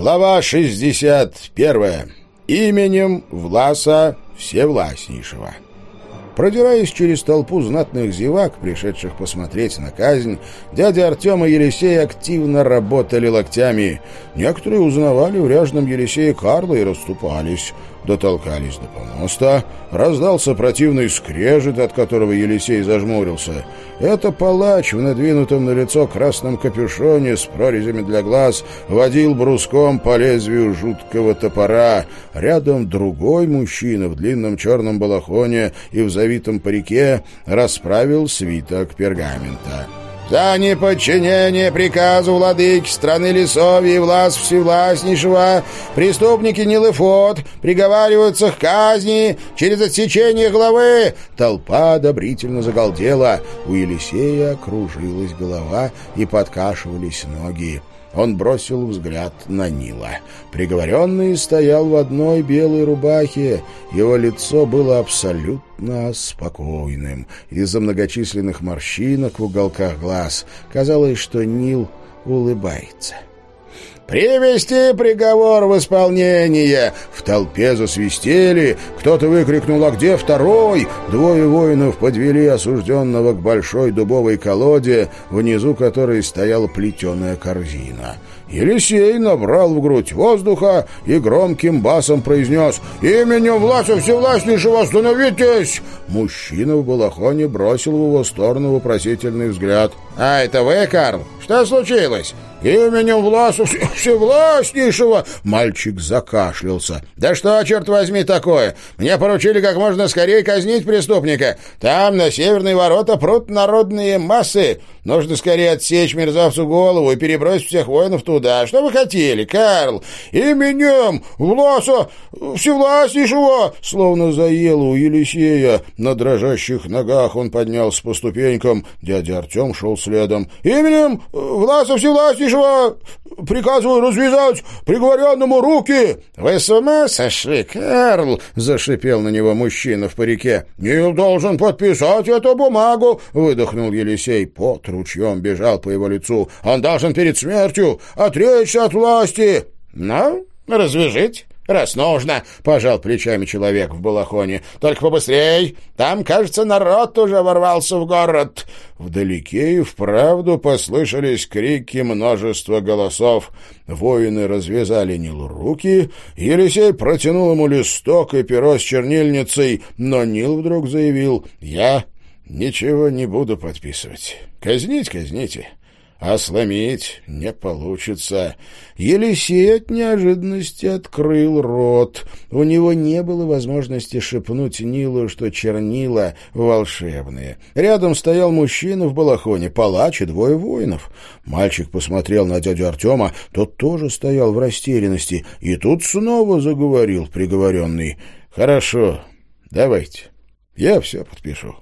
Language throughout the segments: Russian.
Глава 61. Именем Власа Всевластнейшего. Продираясь через толпу знатных зевак, пришедших посмотреть на казнь, дядя Артем и Елисей активно работали локтями. Некоторые узнавали в ряжном Елисее Карла и расступались дотолкались до помоста, раздался противный скрежет, от которого Елисей зажмурился. Это палач в надвинутом на лицо красном капюшоне с прорезями для глаз водил бруском по лезвию жуткого топора. Рядом другой мужчина в длинном черном балахоне и в завитом парике расправил свиток пергамента. За неподчинение приказу владыки страны Лесовья и власть всевластнейшего преступники Нилыфот приговариваются к казни через отсечение головы. Толпа одобрительно загалдела. У Елисея кружилась голова и подкашивались ноги. Он бросил взгляд на Нила. Приговоренный стоял в одной белой рубахе. Его лицо было абсолютно спокойным. Из-за многочисленных морщинок в уголках глаз казалось, что Нил улыбается. — «Привести приговор в исполнение!» В толпе засвистели, кто-то выкрикнул «А где второй?» Двое воинов подвели осужденного к большой дубовой колоде, внизу которой стояла плетеная корзина. Елисей набрал в грудь воздуха и громким басом произнес «Именем власти всевластнейшего остановитесь!» Мужчина в балахоне бросил в его сторону вопросительный взгляд. «А это вы, Карл? Что случилось?» «Именем власти всевластнейшего!» Мальчик закашлялся. «Да что, черт возьми, такое? Мне поручили как можно скорее казнить преступника. Там, на северные ворота, прут народные массы. Нужно скорее отсечь мерзавцу голову и перебросить всех воинов туда. Что вы хотели, Карл? Именем Власа Всевластнейшего!» Словно заело у Елисея. На дрожащих ногах он поднялся по ступенькам. Дядя Артем шел следом. «Именем Власа Всевластнейшего приказываю развязать приговоренному руки!» «Вы с ума сошли, Карл?» — зашипел на него мужчина в парике. «Нил должен подписать эту бумагу!» — выдохнул Елисей. Пот ручьем бежал по его лицу. «Он должен перед смертью отречься от власти!» «Ну, развяжите!» «Раз нужно», — пожал плечами человек в балахоне. «Только побыстрей! Там, кажется, народ уже ворвался в город!» Вдалеке и вправду послышались крики множества голосов. Воины развязали Нилу руки, Елисей протянул ему листок и перо с чернильницей, но Нил вдруг заявил «Я ничего не буду подписывать. Казнить казните, а сломить не получится. Елисей от неожиданности открыл рот. У него не было возможности шепнуть Нилу, что чернила волшебные. Рядом стоял мужчина в балахоне, палач и двое воинов. Мальчик посмотрел на дядю Артема, тот тоже стоял в растерянности, и тут снова заговорил приговоренный. «Хорошо, давайте, я все подпишу».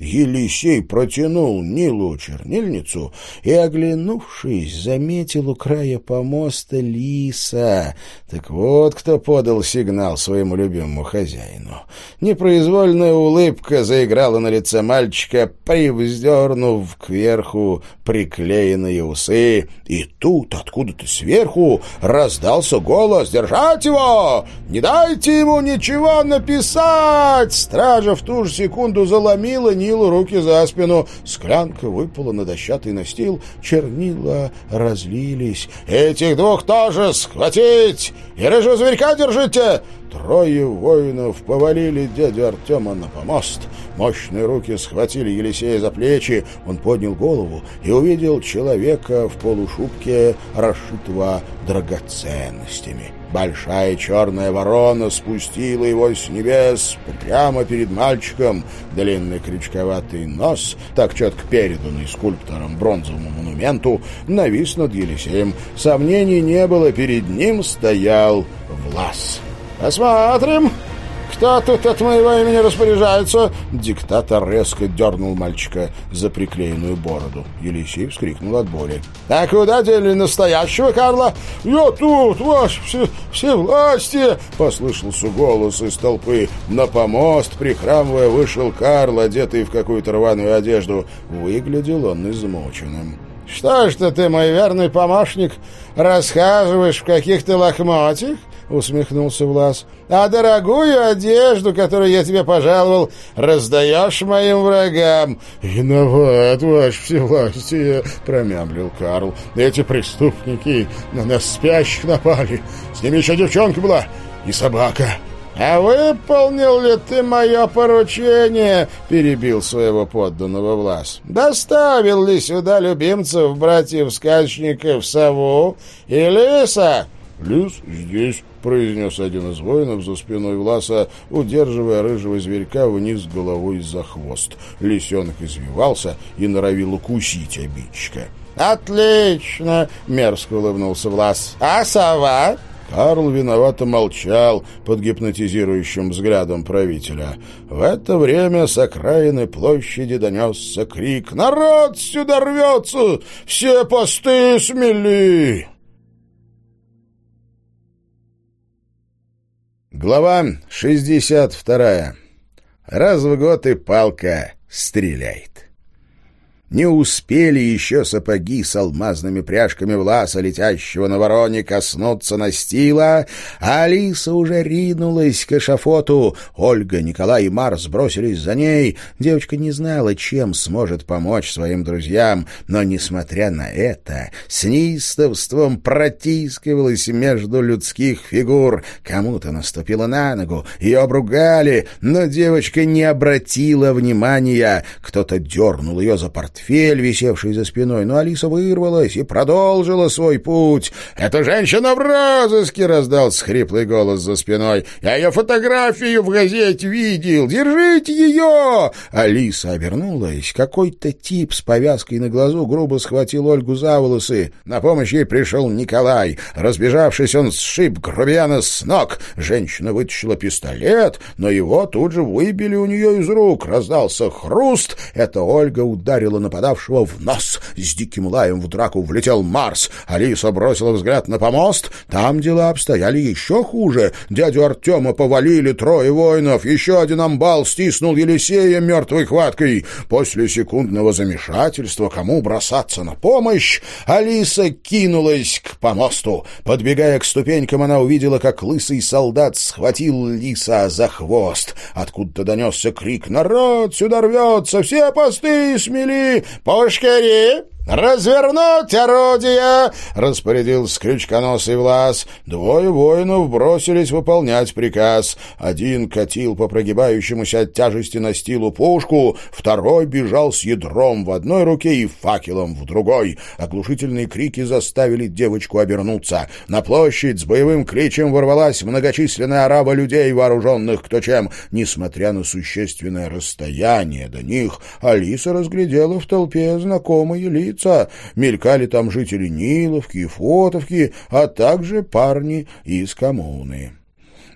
Елисей протянул Нилу чернильницу и, оглянувшись, заметил у края помоста лиса. Так вот кто подал сигнал своему любимому хозяину. Непроизвольная улыбка заиграла на лице мальчика, привздернув кверху приклеенные усы. И тут, откуда-то сверху, раздался голос «Держать его! Не дайте ему ничего написать!» Стража в ту же секунду заломила Нилу Нилу руки за спину. Склянка выпала на дощатый настил, чернила разлились. «Этих двух тоже схватить! И рыжего зверька держите!» Трое воинов повалили дядю Артема на помост. Мощные руки схватили Елисея за плечи. Он поднял голову и увидел человека в полушубке, расшитого драгоценностями. Большая черная ворона спустила его с небес прямо перед мальчиком. Длинный крючковатый нос, так четко переданный скульптором бронзовому монументу, навис над Елисеем. Сомнений не было, перед ним стоял Влас. «Посмотрим!» «Кто тут от моего имени распоряжается?» Диктатор резко дернул мальчика за приклеенную бороду. Елисей вскрикнул от боли. «А куда дели настоящего Карла?» «Я тут, ваш все, все власти!» Послышался голос из толпы. На помост, прихрамывая, вышел Карл, одетый в какую-то рваную одежду. Выглядел он измученным. Что ж ты, мой верный помощник, расхаживаешь в каких-то лохмотьях? — усмехнулся Влас. «А дорогую одежду, которую я тебе пожаловал, раздаешь моим врагам». «Виноват, ваше всевластие», — промямлил Карл. «Эти преступники на нас спящих напали. С ними еще девчонка была и собака». «А выполнил ли ты мое поручение?» — перебил своего подданного Влас. «Доставил ли сюда любимцев братьев-скачников сову и лиса?» «Лис здесь», — произнес один из воинов за спиной Власа, удерживая рыжего зверька вниз головой за хвост. Лисенок извивался и норовил укусить обидчика. «Отлично!» — мерзко улыбнулся Влас. «А сова?» Карл виновато молчал под гипнотизирующим взглядом правителя. В это время с окраины площади донесся крик «Народ сюда рвется! Все посты смели!» Глава 62. Раз в год и палка стреляет. Не успели еще сапоги с алмазными пряжками власа, летящего на вороне, коснуться настила, а Алиса уже ринулась к эшафоту. Ольга, Николай и Марс бросились за ней. Девочка не знала, чем сможет помочь своим друзьям, но, несмотря на это, с неистовством протискивалась между людских фигур. Кому-то наступила на ногу, ее обругали, но девочка не обратила внимания. Кто-то дернул ее за порт портфель, висевший за спиной, но Алиса вырвалась и продолжила свой путь. «Эта женщина в розыске!» — раздался хриплый голос за спиной. «Я ее фотографию в газете видел! Держите ее!» Алиса обернулась. Какой-то тип с повязкой на глазу грубо схватил Ольгу за волосы. На помощь ей пришел Николай. Разбежавшись, он сшиб грубияна с ног. Женщина вытащила пистолет, но его тут же выбили у нее из рук. Раздался хруст. Это Ольга ударила на нападавшего в нос. С диким лаем в драку влетел Марс. Алиса бросила взгляд на помост. Там дела обстояли еще хуже. Дядю Артема повалили трое воинов. Еще один амбал стиснул Елисея мертвой хваткой. После секундного замешательства, кому бросаться на помощь, Алиса кинулась к помосту. Подбегая к ступенькам, она увидела, как лысый солдат схватил лиса за хвост. Откуда-то донесся крик «Народ сюда рвется! Все посты смели! «Пушкари!» «Развернуть орудие!» — распорядился крючконосый Влас. Двое воинов бросились выполнять приказ. Один катил по прогибающемуся от тяжести на стилу пушку, второй бежал с ядром в одной руке и факелом в другой. Оглушительные крики заставили девочку обернуться. На площадь с боевым кличем ворвалась многочисленная арава людей, вооруженных кто чем. Несмотря на существенное расстояние до них, Алиса разглядела в толпе знакомые лица лица. Мелькали там жители Ниловки и Фотовки, а также парни из коммуны.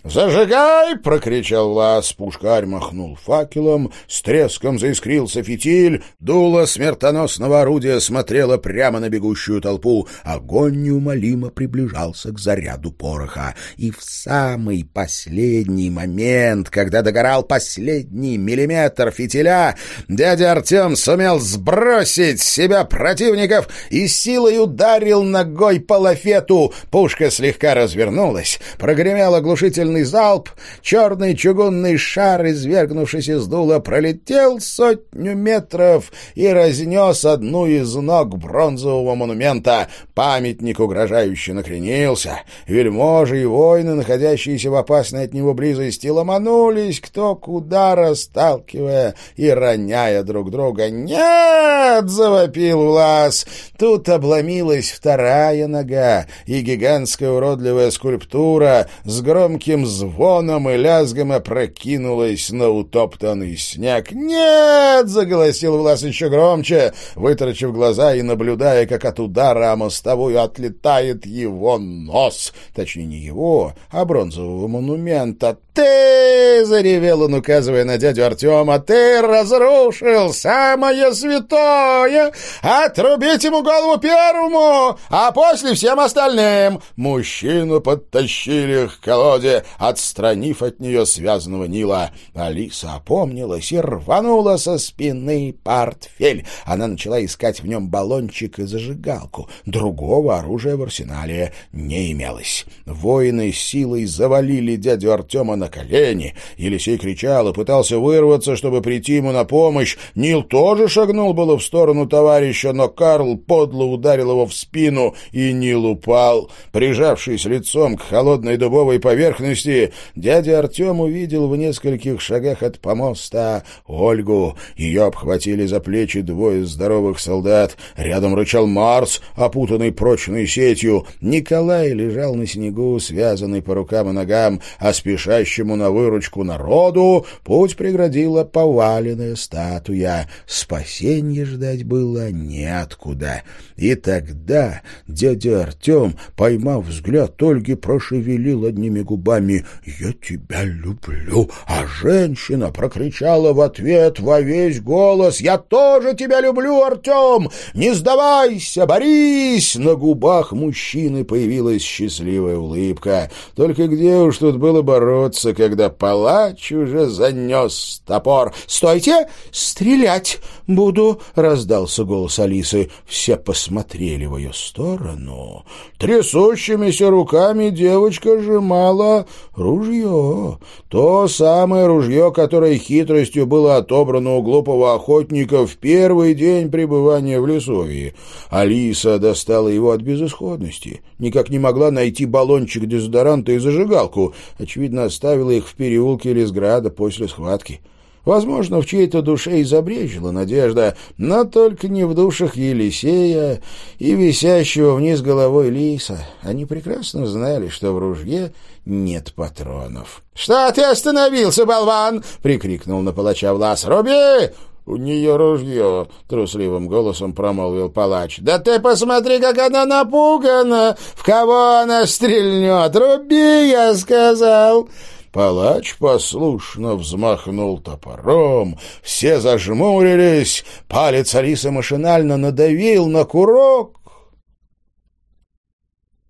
«Зажигай!» — прокричал Лас. Пушкарь махнул факелом, с треском заискрился фитиль, дуло смертоносного орудия смотрело прямо на бегущую толпу. Огонь неумолимо приближался к заряду пороха. И в самый последний момент, когда догорал последний миллиметр фитиля, дядя Артем сумел сбросить с себя противников и силой ударил ногой по лафету. Пушка слегка развернулась, прогремел оглушительный сильный залп, черный чугунный шар, извергнувшись из дула, пролетел сотню метров и разнес одну из ног бронзового монумента. Памятник угрожающе накренился. Вельможи и воины, находящиеся в опасной от него близости, ломанулись кто куда, расталкивая и роняя друг друга. «Нет!» — завопил Влас. Тут обломилась вторая нога, и гигантская уродливая скульптура с громким громким звоном и лязгом опрокинулась на утоптанный снег. «Нет!» — заголосил Влас еще громче, вытаращив глаза и наблюдая, как от удара о мостовую отлетает его нос. Точнее, не его, а бронзового монумента. Ты!» — заревел он, указывая на дядю Артема. «Ты разрушил самое святое! Отрубить ему голову первому, а после всем остальным!» Мужчину подтащили к колоде, отстранив от нее связанного Нила. Алиса опомнилась и рванула со спины портфель. Она начала искать в нем баллончик и зажигалку. Другого оружия в арсенале не имелось. Воины силой завалили дядю Артема на колени. Елисей кричал и пытался вырваться, чтобы прийти ему на помощь. Нил тоже шагнул было в сторону товарища, но Карл подло ударил его в спину, и Нил упал. Прижавшись лицом к холодной дубовой поверхности, дядя Артем увидел в нескольких шагах от помоста Ольгу. Ее обхватили за плечи двое здоровых солдат. Рядом рычал Марс, опутанный прочной сетью. Николай лежал на снегу, связанный по рукам и ногам, а спешащий спешащему на выручку народу путь преградила поваленная статуя. Спасенье ждать было неоткуда. И тогда дядя Артем, поймав взгляд Ольги, прошевелил одними губами «Я тебя люблю», а женщина прокричала в ответ во весь голос «Я тоже тебя люблю, Артем! Не сдавайся, борись!» На губах мужчины появилась счастливая улыбка. Только где уж тут было бороться? Дождаться, когда палач уже занес топор. «Стойте! Стрелять буду!» — раздался голос Алисы. Все посмотрели в ее сторону. Трясущимися руками девочка сжимала ружье. То самое ружье, которое хитростью было отобрано у глупого охотника в первый день пребывания в лесовье. Алиса достала его от безысходности. Никак не могла найти баллончик дезодоранта и зажигалку. Очевидно, оставила их в переулке Лесграда после схватки. Возможно, в чьей-то душе и надежда, но только не в душах Елисея и висящего вниз головой лиса. Они прекрасно знали, что в ружье нет патронов. — Что ты остановился, болван? — прикрикнул на палача Влас. — Руби! — У нее ружье, — трусливым голосом промолвил палач. — Да ты посмотри, как она напугана! В кого она стрельнет? Руби, я сказал! Палач послушно взмахнул топором, все зажмурились, палец Алисы машинально надавил на курок,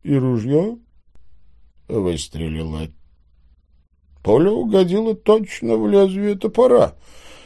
и ружье выстрелило. Поле угодило точно в лезвие топора.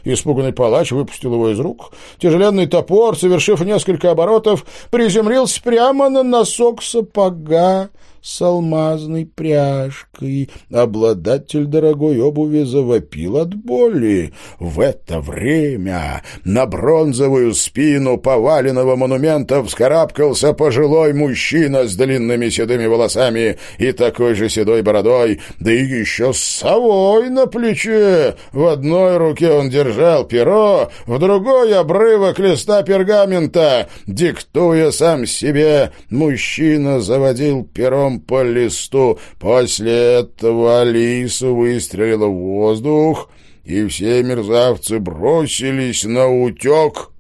Испуганный палач выпустил его из рук. Тяжеленный топор, совершив несколько оборотов, приземлился прямо на носок сапога с алмазной пряжкой. Обладатель дорогой обуви завопил от боли. В это время на бронзовую спину поваленного монумента вскарабкался пожилой мужчина с длинными седыми волосами и такой же седой бородой, да и еще с совой на плече. В одной руке он держал перо, в другой — обрывок листа пергамента. Диктуя сам себе, мужчина заводил пером по листу. После этого Алиса выстрелила в воздух, и все мерзавцы бросились на утек.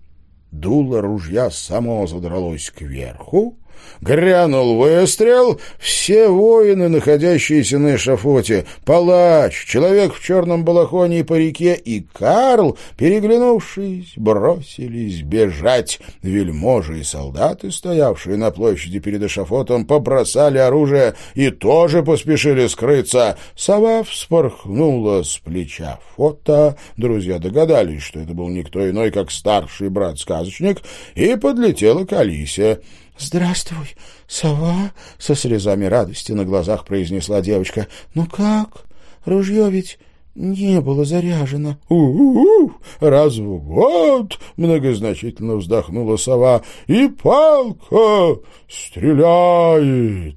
Дуло ружья само задралось кверху, Грянул выстрел. Все воины, находящиеся на эшафоте, палач, человек в черном балахоне и парике и Карл, переглянувшись, бросились бежать. Вельможи и солдаты, стоявшие на площади перед эшафотом, побросали оружие и тоже поспешили скрыться. Сова вспорхнула с плеча фото. Друзья догадались, что это был никто иной, как старший брат-сказочник, и подлетела к Алисе. «Здравствуй, сова!» — со слезами радости на глазах произнесла девочка. «Ну как? Ружье ведь не было заряжено». «У-у-у! Раз в год!» — многозначительно вздохнула сова. «И палка стреляет!»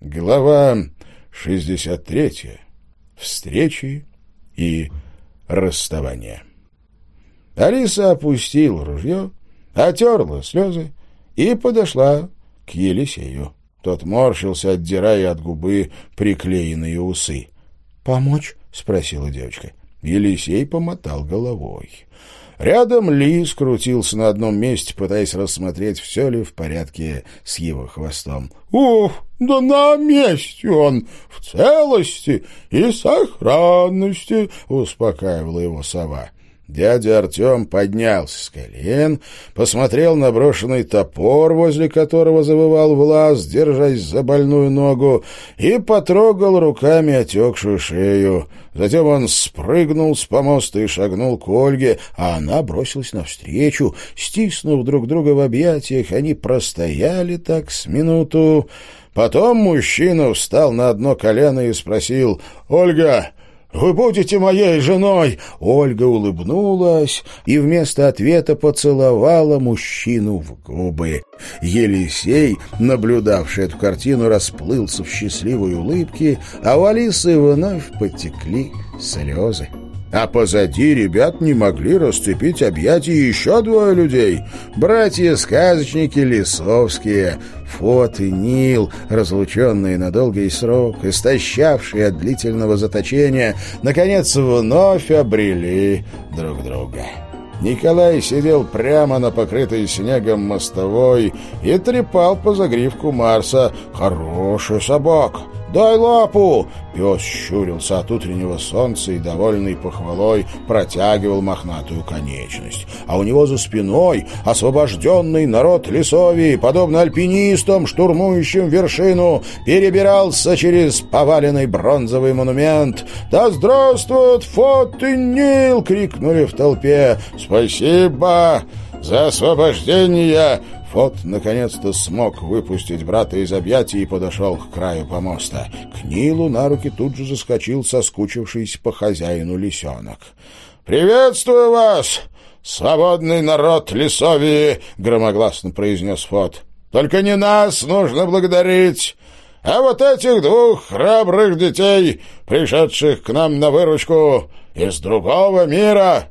Глава шестьдесят третья. Встречи и расставания. Алиса опустила ружье, отерла слезы и подошла к Елисею. Тот морщился, отдирая от губы приклеенные усы. — Помочь? — спросила девочка. Елисей помотал головой. Рядом Лис крутился на одном месте, пытаясь рассмотреть, все ли в порядке с его хвостом. «Ух, да на месте он, в целости и сохранности!» — успокаивала его сова. Дядя Артем поднялся с колен, посмотрел на брошенный топор, возле которого завывал Влас, держась за больную ногу, и потрогал руками отекшую шею. Затем он спрыгнул с помоста и шагнул к Ольге, а она бросилась навстречу. Стиснув друг друга в объятиях, они простояли так с минуту. Потом мужчина встал на одно колено и спросил «Ольга, вы будете моей женой!» Ольга улыбнулась и вместо ответа поцеловала мужчину в губы. Елисей, наблюдавший эту картину, расплылся в счастливой улыбке, а у Алисы вновь потекли слезы. А позади ребят не могли расцепить объятия еще двое людей. Братья-сказочники Лисовские, Фот и Нил, разлученные на долгий срок, истощавшие от длительного заточения, наконец вновь обрели друг друга. Николай сидел прямо на покрытой снегом мостовой и трепал по загривку Марса. «Хороший собак! Дай лапу!» Пес щурился от утреннего солнца и, довольный похвалой, протягивал мохнатую конечность. А у него за спиной освобожденный народ Лесовии, подобно альпинистам, штурмующим вершину, перебирался через поваленный бронзовый монумент. «Да здравствует Фот и Нил!» — крикнули в толпе. «Спасибо за освобождение!» Фот наконец-то смог выпустить брата из объятий и подошел к краю помоста. К Нилу на руки тут же заскочил соскучившийся по хозяину лисенок. «Приветствую вас, свободный народ Лесовии!» — громогласно произнес Фот. «Только не нас нужно благодарить!» а вот этих двух храбрых детей, пришедших к нам на выручку из другого мира,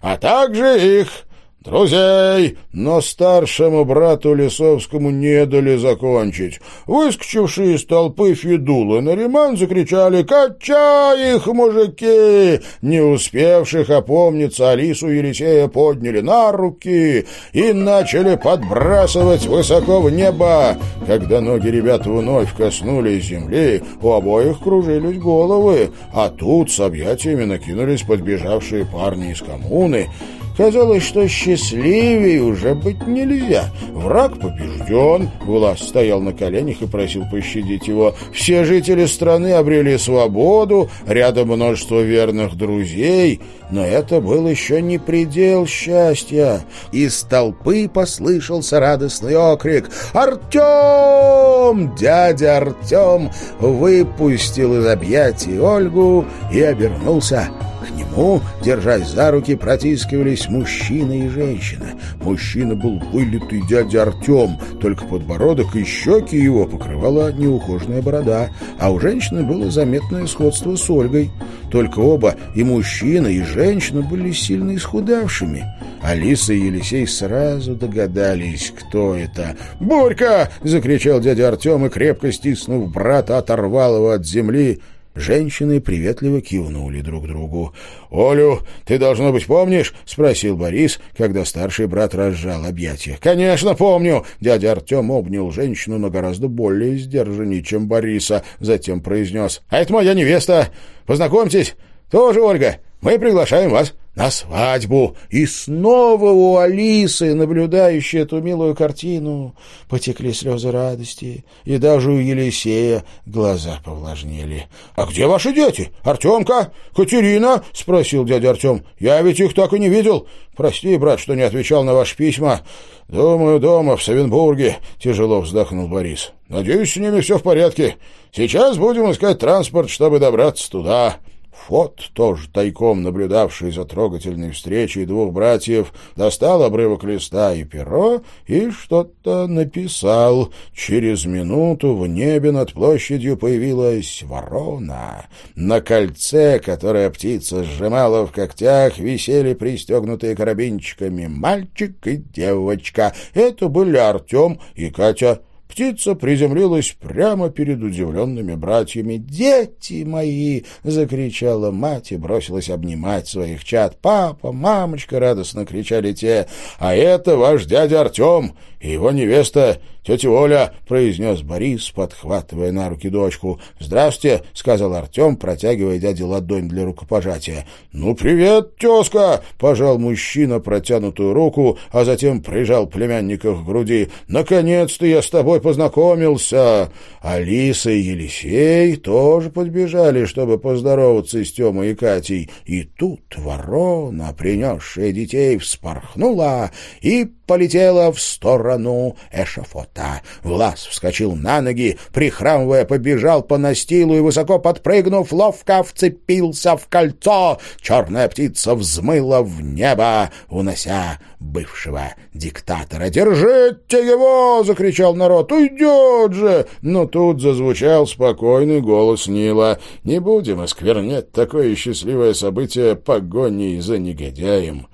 а также их друзей, но старшему брату Лисовскому не дали закончить. Выскочившие из толпы Федула на Риман закричали «Качай их, мужики!» Не успевших опомниться Алису Елисея подняли на руки и начали подбрасывать высоко в небо. Когда ноги ребят вновь коснулись земли, у обоих кружились головы, а тут с объятиями накинулись подбежавшие парни из коммуны — Казалось, что счастливее уже быть нельзя. Враг побежден. Влас стоял на коленях и просил пощадить его. Все жители страны обрели свободу, рядом множество верных друзей. Но это был еще не предел счастья. Из толпы послышался радостный окрик. «Артем!» Дядя Артем выпустил из объятий Ольгу и обернулся нему, держась за руки, протискивались мужчина и женщина. Мужчина был вылитый дядя Артем, только подбородок и щеки его покрывала неухоженная борода, а у женщины было заметное сходство с Ольгой. Только оба, и мужчина, и женщина, были сильно исхудавшими. Алиса и Елисей сразу догадались, кто это. «Борька!» — закричал дядя Артем и, крепко стиснув брата, оторвал его от земли — Женщины приветливо кивнули друг другу. «Олю, ты, должно быть, помнишь?» — спросил Борис, когда старший брат разжал объятия. «Конечно, помню!» Дядя Артем обнял женщину, но гораздо более сдержаннее, чем Бориса. Затем произнес. «А это моя невеста! Познакомьтесь, тоже Ольга. Мы приглашаем вас на свадьбу. И снова у Алисы, наблюдающей эту милую картину, потекли слезы радости, и даже у Елисея глаза повлажнели. — А где ваши дети? Артемка? Катерина? — спросил дядя Артем. — Я ведь их так и не видел. Прости, брат, что не отвечал на ваши письма. — Думаю, дома, в Савенбурге, — тяжело вздохнул Борис. — Надеюсь, с ними все в порядке. Сейчас будем искать транспорт, чтобы добраться туда. Фот, тоже тайком наблюдавший за трогательной встречей двух братьев, достал обрывок листа и перо и что-то написал. Через минуту в небе над площадью появилась ворона. На кольце, которое птица сжимала в когтях, висели пристегнутые карабинчиками мальчик и девочка. Это были Артем и Катя птица приземлилась прямо перед удивленными братьями. «Дети мои!» — закричала мать и бросилась обнимать своих чад. «Папа, мамочка!» — радостно кричали те. «А это ваш дядя Артем и его невеста «Тетя Оля!» — произнес Борис, подхватывая на руки дочку. «Здравствуйте!» — сказал Артем, протягивая дяде ладонь для рукопожатия. «Ну, привет, тезка!» — пожал мужчина протянутую руку, а затем прижал племянника к груди. «Наконец-то я с тобой познакомился!» Алиса и Елисей тоже подбежали, чтобы поздороваться с Темой и Катей. И тут ворона, принесшая детей, вспорхнула и полетела в сторону эшафота. Влас вскочил на ноги, прихрамывая, побежал по настилу и, высоко подпрыгнув, ловко вцепился в кольцо. Черная птица взмыла в небо, унося бывшего диктатора. «Держите его!» — закричал народ. «Уйдет же!» Но тут зазвучал спокойный голос Нила. «Не будем осквернять такое счастливое событие погоней за негодяем.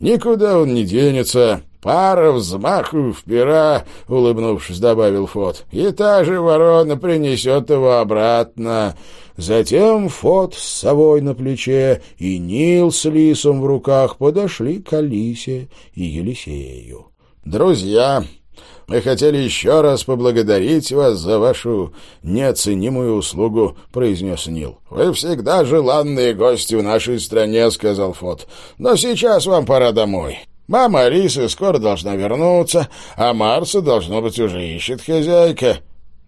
Никуда он не денется». «Пара взмахов пера», — улыбнувшись, добавил Фот, — «и та же ворона принесет его обратно». Затем Фот с совой на плече и Нил с лисом в руках подошли к Алисе и Елисею. «Друзья, мы хотели еще раз поблагодарить вас за вашу неоценимую услугу», — произнес Нил. «Вы всегда желанные гости в нашей стране», — сказал Фот. «Но сейчас вам пора домой». Мама Алисы скоро должна вернуться, а Марса, должно быть, уже ищет хозяйка.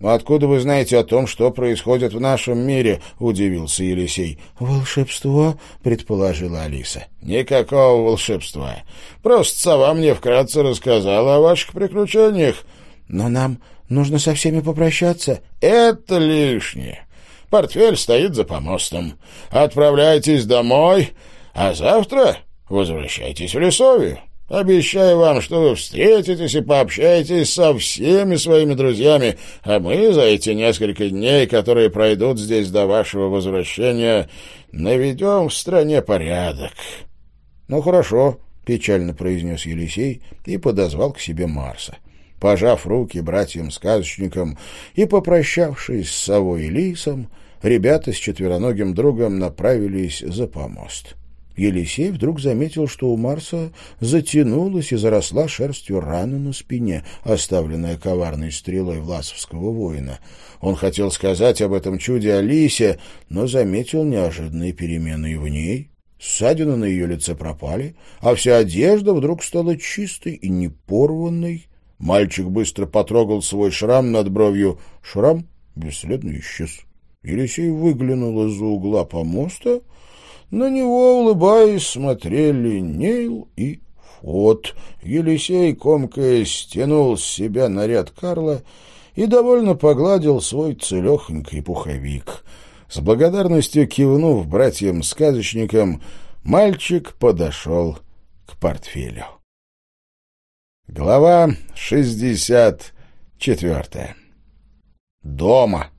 «Откуда вы знаете о том, что происходит в нашем мире?» — удивился Елисей. «Волшебство», — предположила Алиса. «Никакого волшебства. Просто сова мне вкратце рассказала о ваших приключениях». «Но нам нужно со всеми попрощаться». «Это лишнее. Портфель стоит за помостом. Отправляйтесь домой, а завтра возвращайтесь в лесовью». Обещаю вам, что вы встретитесь и пообщаетесь со всеми своими друзьями, а мы за эти несколько дней, которые пройдут здесь до вашего возвращения, наведем в стране порядок». «Ну, хорошо», — печально произнес Елисей и подозвал к себе Марса. Пожав руки братьям-сказочникам и попрощавшись с совой и лисом, ребята с четвероногим другом направились за помост. Елисей вдруг заметил, что у Марса затянулась и заросла шерстью рана на спине, оставленная коварной стрелой власовского воина. Он хотел сказать об этом чуде Алисе, но заметил неожиданные перемены и в ней. Ссадины на ее лице пропали, а вся одежда вдруг стала чистой и непорванной. Мальчик быстро потрогал свой шрам над бровью. Шрам бесследно исчез. Елисей выглянул из-за угла помоста — на него, улыбаясь, смотрели Нейл и Фот. Елисей, комкая, стянул с себя наряд Карла и довольно погладил свой целехонький пуховик. С благодарностью кивнув братьям-сказочникам, мальчик подошел к портфелю. Глава шестьдесят четвертая. Дома.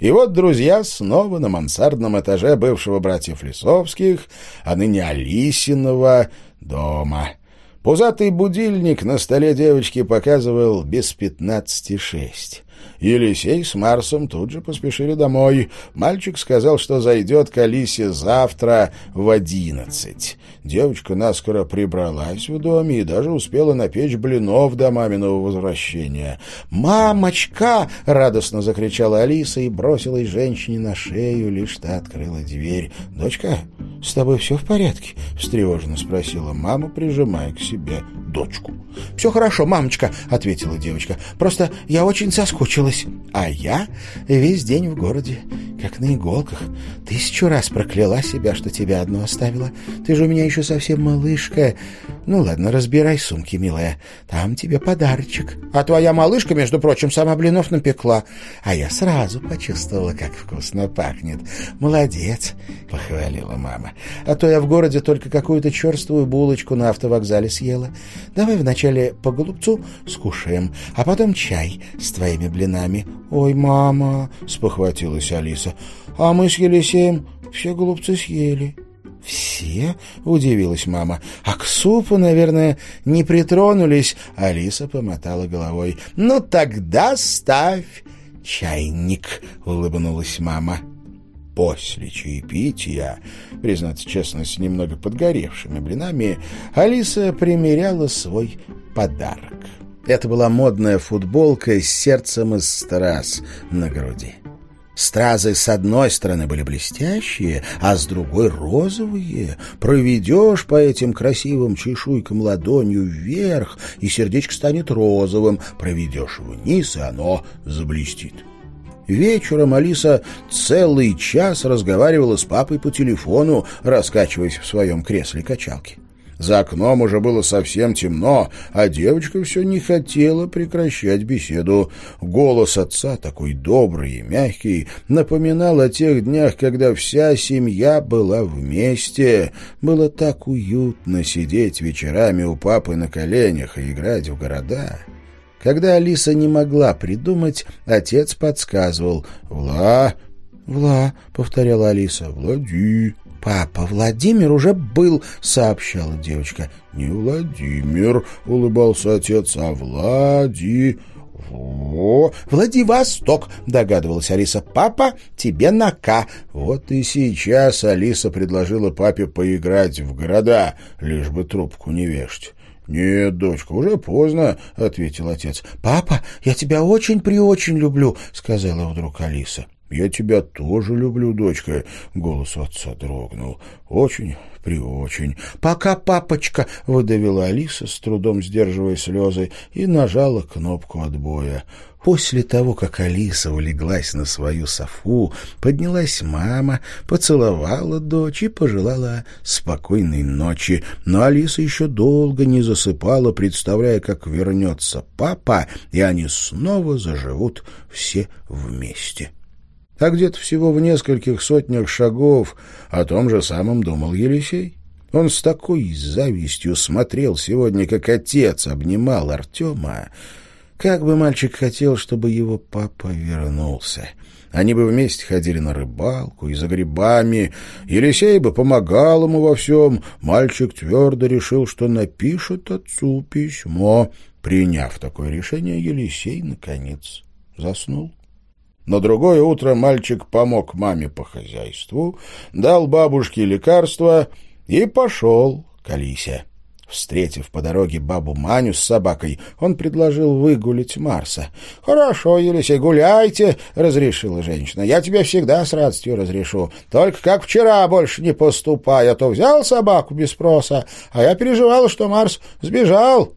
И вот друзья снова на мансардном этаже бывшего братьев Лисовских, а ныне Алисиного дома. Пузатый будильник на столе девочки показывал без пятнадцати шесть. Елисей с Марсом тут же поспешили домой. Мальчик сказал, что зайдет к Алисе завтра в одиннадцать. Девочка наскоро прибралась в доме и даже успела напечь блинов до маминого возвращения. «Мамочка!» — радостно закричала Алиса и бросилась женщине на шею, лишь та открыла дверь. «Дочка, с тобой все в порядке?» — встревоженно спросила мама, прижимая к себе дочку. «Все хорошо, мамочка», — ответила девочка. «Просто я очень соскучилась. А я весь день в городе, как на иголках. Тысячу раз прокляла себя, что тебя одну оставила. Ты же у меня еще совсем малышка. Ну ладно, разбирай сумки, милая. Там тебе подарочек. А твоя малышка, между прочим, сама блинов напекла. А я сразу почувствовала, как вкусно пахнет. Молодец, — похвалила мама. А то я в городе только какую-то черствую булочку на автовокзале съела. Давай вначале по голубцу скушаем, а потом чай с твоими блинами. Ой, мама, — спохватилась Алиса, — а мы с Елисеем все голубцы съели. «Все?» — удивилась мама. «А к супу, наверное, не притронулись?» Алиса помотала головой. «Ну тогда ставь чайник», — улыбнулась мама. После чаепития, признаться честно, с немного подгоревшими блинами, Алиса примеряла свой подарок. Это была модная футболка с сердцем из страз на груди. Стразы с одной стороны были блестящие, а с другой — розовые. Проведешь по этим красивым чешуйкам ладонью вверх, и сердечко станет розовым. Проведешь вниз, и оно заблестит. Вечером Алиса целый час разговаривала с папой по телефону, раскачиваясь в своем кресле-качалке. За окном уже было совсем темно, а девочка все не хотела прекращать беседу. Голос отца, такой добрый и мягкий, напоминал о тех днях, когда вся семья была вместе. Было так уютно сидеть вечерами у папы на коленях и играть в города. Когда Алиса не могла придумать, отец подсказывал «Вла, «Вла», — повторяла Алиса, — «Влади». «Папа, Владимир уже был», — сообщала девочка. «Не Владимир», — улыбался отец, — «а Влади...» «Во, Владивосток», — догадывалась Алиса. «Папа, тебе на К». Вот и сейчас Алиса предложила папе поиграть в города, лишь бы трубку не вешать. «Нет, дочка, уже поздно», — ответил отец. «Папа, я тебя очень-преочень люблю», — сказала вдруг Алиса. «Я тебя тоже люблю, дочка», — голос отца дрогнул. «Очень, приочень». «Пока, папочка», — выдавила Алиса, с трудом сдерживая слезы, и нажала кнопку отбоя. После того, как Алиса улеглась на свою софу, поднялась мама, поцеловала дочь и пожелала спокойной ночи. Но Алиса еще долго не засыпала, представляя, как вернется папа, и они снова заживут все вместе а где-то всего в нескольких сотнях шагов о том же самом думал Елисей. Он с такой завистью смотрел сегодня, как отец обнимал Артема. Как бы мальчик хотел, чтобы его папа вернулся. Они бы вместе ходили на рыбалку и за грибами. Елисей бы помогал ему во всем. Мальчик твердо решил, что напишет отцу письмо. Приняв такое решение, Елисей, наконец, заснул. На другое утро мальчик помог маме по хозяйству, дал бабушке лекарства и пошел к Алисе. Встретив по дороге бабу Маню с собакой, он предложил выгулить Марса. — Хорошо, Елисей, гуляйте, — разрешила женщина. — Я тебе всегда с радостью разрешу. Только как вчера больше не поступай, а то взял собаку без спроса, а я переживала, что Марс сбежал.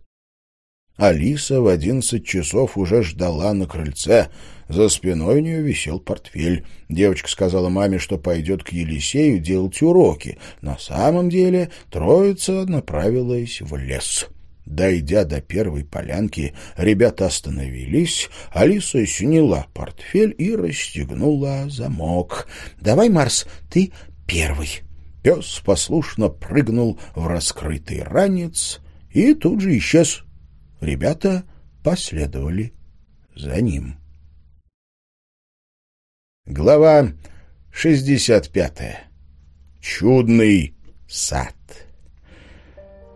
Алиса в одиннадцать часов уже ждала на крыльце. За спиной у нее висел портфель. Девочка сказала маме, что пойдет к Елисею делать уроки. На самом деле троица направилась в лес. Дойдя до первой полянки, ребята остановились, Алиса сняла портфель и расстегнула замок. «Давай, Марс, ты первый». Пес послушно прыгнул в раскрытый ранец и тут же исчез. Ребята последовали за ним. Глава 65. Чудный сад.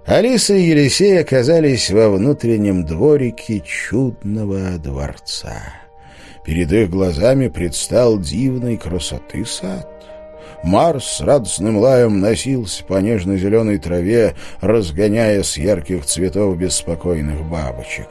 Алиса и Елисей оказались во внутреннем дворике чудного дворца. Перед их глазами предстал дивной красоты сад. Марс с радостным лаем носился по нежно-зеленой траве, разгоняя с ярких цветов беспокойных бабочек.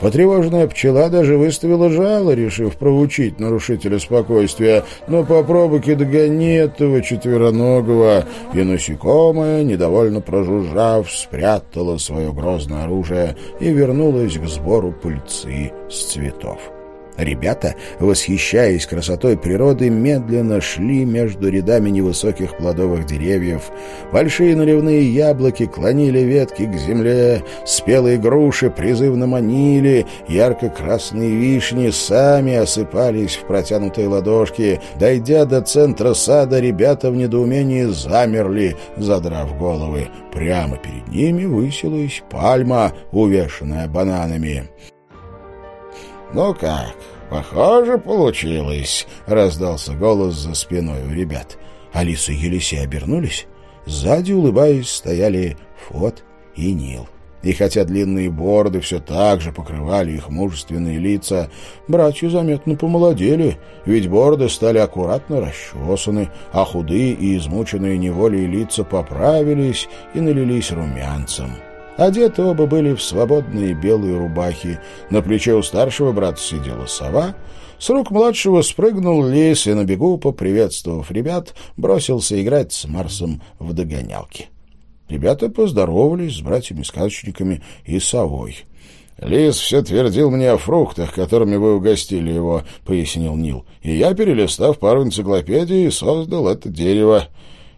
Потревоженная пчела даже выставила жало, решив проучить нарушителя спокойствия. Но попробуй-ка догони этого четвероногого. И насекомое, недовольно прожужжав, спрятало свое грозное оружие и вернулось к сбору пыльцы с цветов. Ребята, восхищаясь красотой природы, медленно шли между рядами невысоких плодовых деревьев. Большие наливные яблоки клонили ветки к земле, спелые груши призывно манили, ярко-красные вишни сами осыпались в протянутые ладошки. Дойдя до центра сада, ребята в недоумении замерли, задрав головы. Прямо перед ними высилась пальма, увешанная бананами. «Ну как, похоже получилось», — раздался голос за спиной у ребят. Алиса и Елисей обернулись. Сзади, улыбаясь, стояли Фот и Нил. И хотя длинные бороды все так же покрывали их мужественные лица, братья заметно помолодели, ведь бороды стали аккуратно расчесаны, а худые и измученные неволей лица поправились и налились румянцем. Одеты оба были в свободные белые рубахи. На плече у старшего брата сидела сова. С рук младшего спрыгнул лис и на бегу, поприветствовав ребят, бросился играть с Марсом в догонялки. Ребята поздоровались с братьями-сказочниками и совой. «Лис все твердил мне о фруктах, которыми вы угостили его», — пояснил Нил. «И я, перелистав пару энциклопедий, создал это дерево,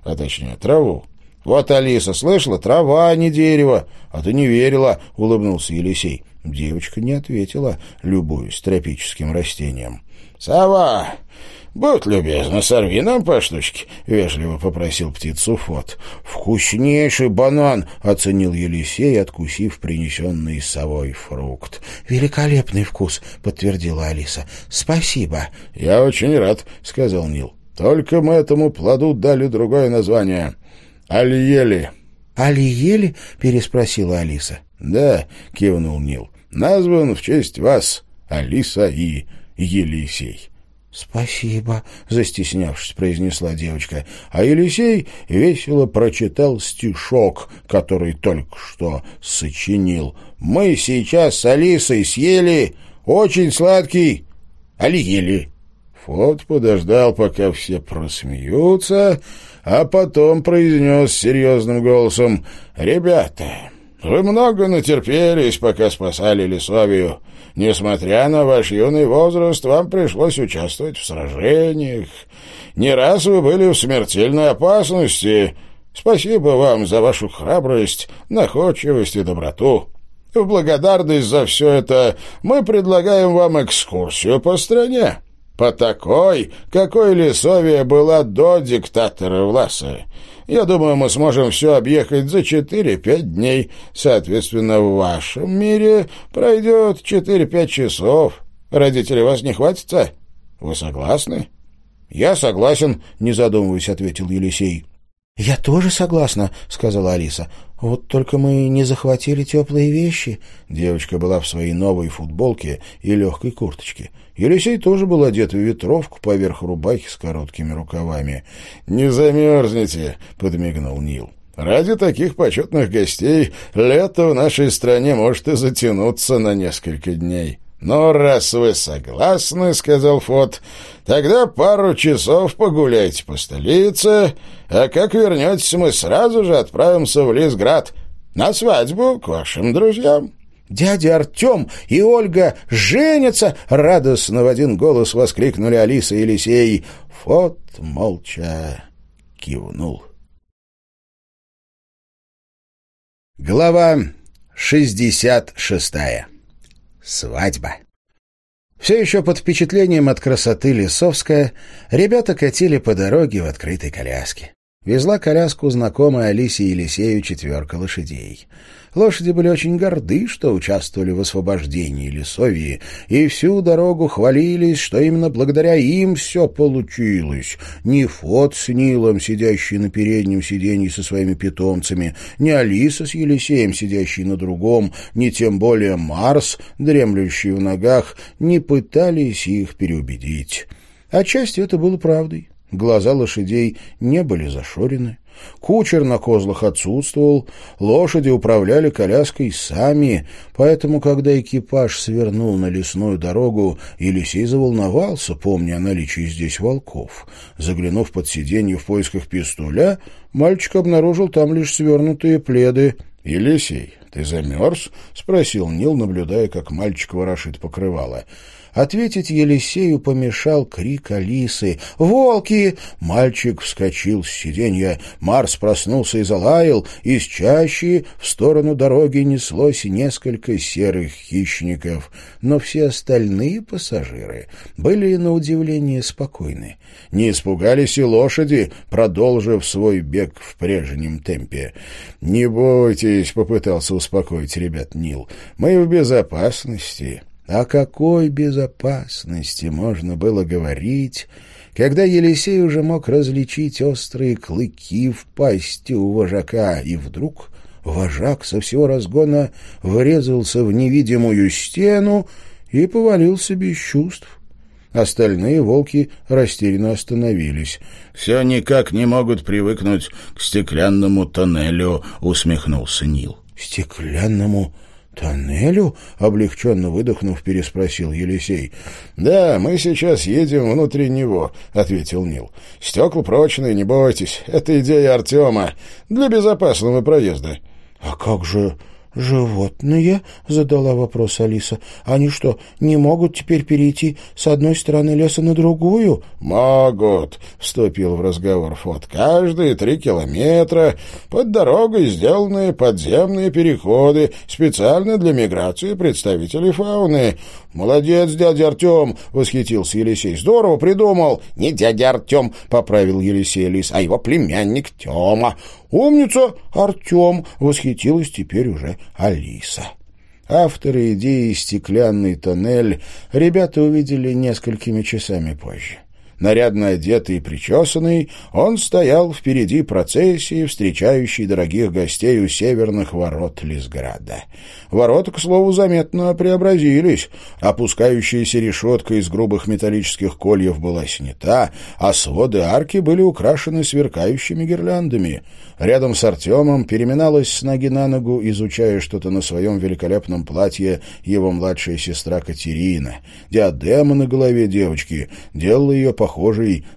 а точнее траву». «Вот, Алиса, слышала? Трава, а не дерево. А ты не верила», — улыбнулся Елисей. Девочка не ответила, любуясь тропическим растением. «Сова, «Будь любезна, сорви нам по штучке», — вежливо попросил птицу Фот. «Вкуснейший банан», — оценил Елисей, откусив принесенный совой фрукт. «Великолепный вкус», — подтвердила Алиса. «Спасибо». «Я очень рад», — сказал Нил. «Только мы этому плоду дали другое название. Алиели». «Алиели?» — переспросила Алиса. «Да», — кивнул Нил. «Назван в честь вас, Алиса и Елисей». «Спасибо», — застеснявшись, произнесла девочка. А Елисей весело прочитал стишок, который только что сочинил. «Мы сейчас с Алисой съели очень сладкий алиели». Фот подождал, пока все просмеются, а потом произнес серьезным голосом «Ребята, вы много натерпелись, пока спасали Лисовию». Несмотря на ваш юный возраст, вам пришлось участвовать в сражениях. Не раз вы были в смертельной опасности. Спасибо вам за вашу храбрость, находчивость и доброту. В благодарность за все это мы предлагаем вам экскурсию по стране. По такой, какой Лисовия была до диктатора Власа. Я думаю, мы сможем все объехать за 4-5 дней. Соответственно, в вашем мире пройдет 4-5 часов. Родители вас не хватится? Вы согласны?» «Я согласен», — не задумываясь, ответил Елисей. «Я тоже согласна», — сказала Алиса. «Вот только мы не захватили теплые вещи». Девочка была в своей новой футболке и легкой курточке. Елисей тоже был одет в ветровку поверх рубахи с короткими рукавами. «Не замерзнете», — подмигнул Нил. «Ради таких почетных гостей лето в нашей стране может и затянуться на несколько дней». «Ну, раз вы согласны, — сказал Фот, — тогда пару часов погуляйте по столице, а как вернетесь, мы сразу же отправимся в Лисград на свадьбу к вашим друзьям». «Дядя Артем и Ольга женятся!» — радостно в один голос воскликнули Алиса и Елисей. Фот молча кивнул. Глава шестьдесят шестая. Свадьба. Все еще под впечатлением от красоты Лисовская ребята катили по дороге в открытой коляске. Везла коляску знакомая Алисе Елисею четверка лошадей. Лошади были очень горды, что участвовали в освобождении Лесовии, и всю дорогу хвалились, что именно благодаря им все получилось. Ни Фот с Нилом, сидящий на переднем сиденье со своими питомцами, ни Алиса с Елисеем, сидящий на другом, ни тем более Марс, дремлющий в ногах, не пытались их переубедить. Отчасти это было правдой. Глаза лошадей не были зашорены. Кучер на козлах отсутствовал, лошади управляли коляской сами, поэтому, когда экипаж свернул на лесную дорогу, Елисей заволновался, помня о наличии здесь волков. Заглянув под сиденье в поисках пистуля, мальчик обнаружил там лишь свернутые пледы. «Елисей, ты замерз?» — спросил Нил, наблюдая, как мальчик ворошит покрывало. Ответить Елисею помешал крик Алисы. «Волки!» Мальчик вскочил с сиденья. Марс проснулся и залаял. Из чащи в сторону дороги неслось несколько серых хищников. Но все остальные пассажиры были, на удивление, спокойны. Не испугались и лошади, продолжив свой бег в прежнем темпе. «Не бойтесь», — попытался успокоить ребят Нил. «Мы в безопасности». О какой безопасности можно было говорить, когда Елисей уже мог различить острые клыки в пасти у вожака, и вдруг вожак со всего разгона врезался в невидимую стену и повалился без чувств. Остальные волки растерянно остановились. «Все никак не могут привыкнуть к стеклянному тоннелю», — усмехнулся Нил. «Стеклянному тоннелю?» — облегченно выдохнув, переспросил Елисей. «Да, мы сейчас едем внутри него», — ответил Нил. «Стекла прочные, не бойтесь. Это идея Артема для безопасного проезда». «А как же «Животные?» — задала вопрос Алиса. «Они что, не могут теперь перейти с одной стороны леса на другую?» «Могут», — вступил в разговор Фот. «Каждые три километра под дорогой сделаны подземные переходы специально для миграции представителей фауны. «Молодец, дядя Артем!» — восхитился Елисей. «Здорово придумал!» «Не дядя Артем!» — поправил Елисей Лис, а его племянник Тема. «Умница, Артем!» — восхитилась теперь уже Алиса. Авторы идеи «Стеклянный тоннель» ребята увидели несколькими часами позже. Нарядно одетый и причесанный, он стоял впереди процессии, встречающей дорогих гостей у северных ворот Лисграда. Ворота, к слову, заметно преобразились. Опускающаяся решетка из грубых металлических кольев была снята, а своды арки были украшены сверкающими гирляндами. Рядом с Артемом переминалась с ноги на ногу, изучая что-то на своем великолепном платье его младшая сестра Катерина. Диадема на голове девочки делала ее похожей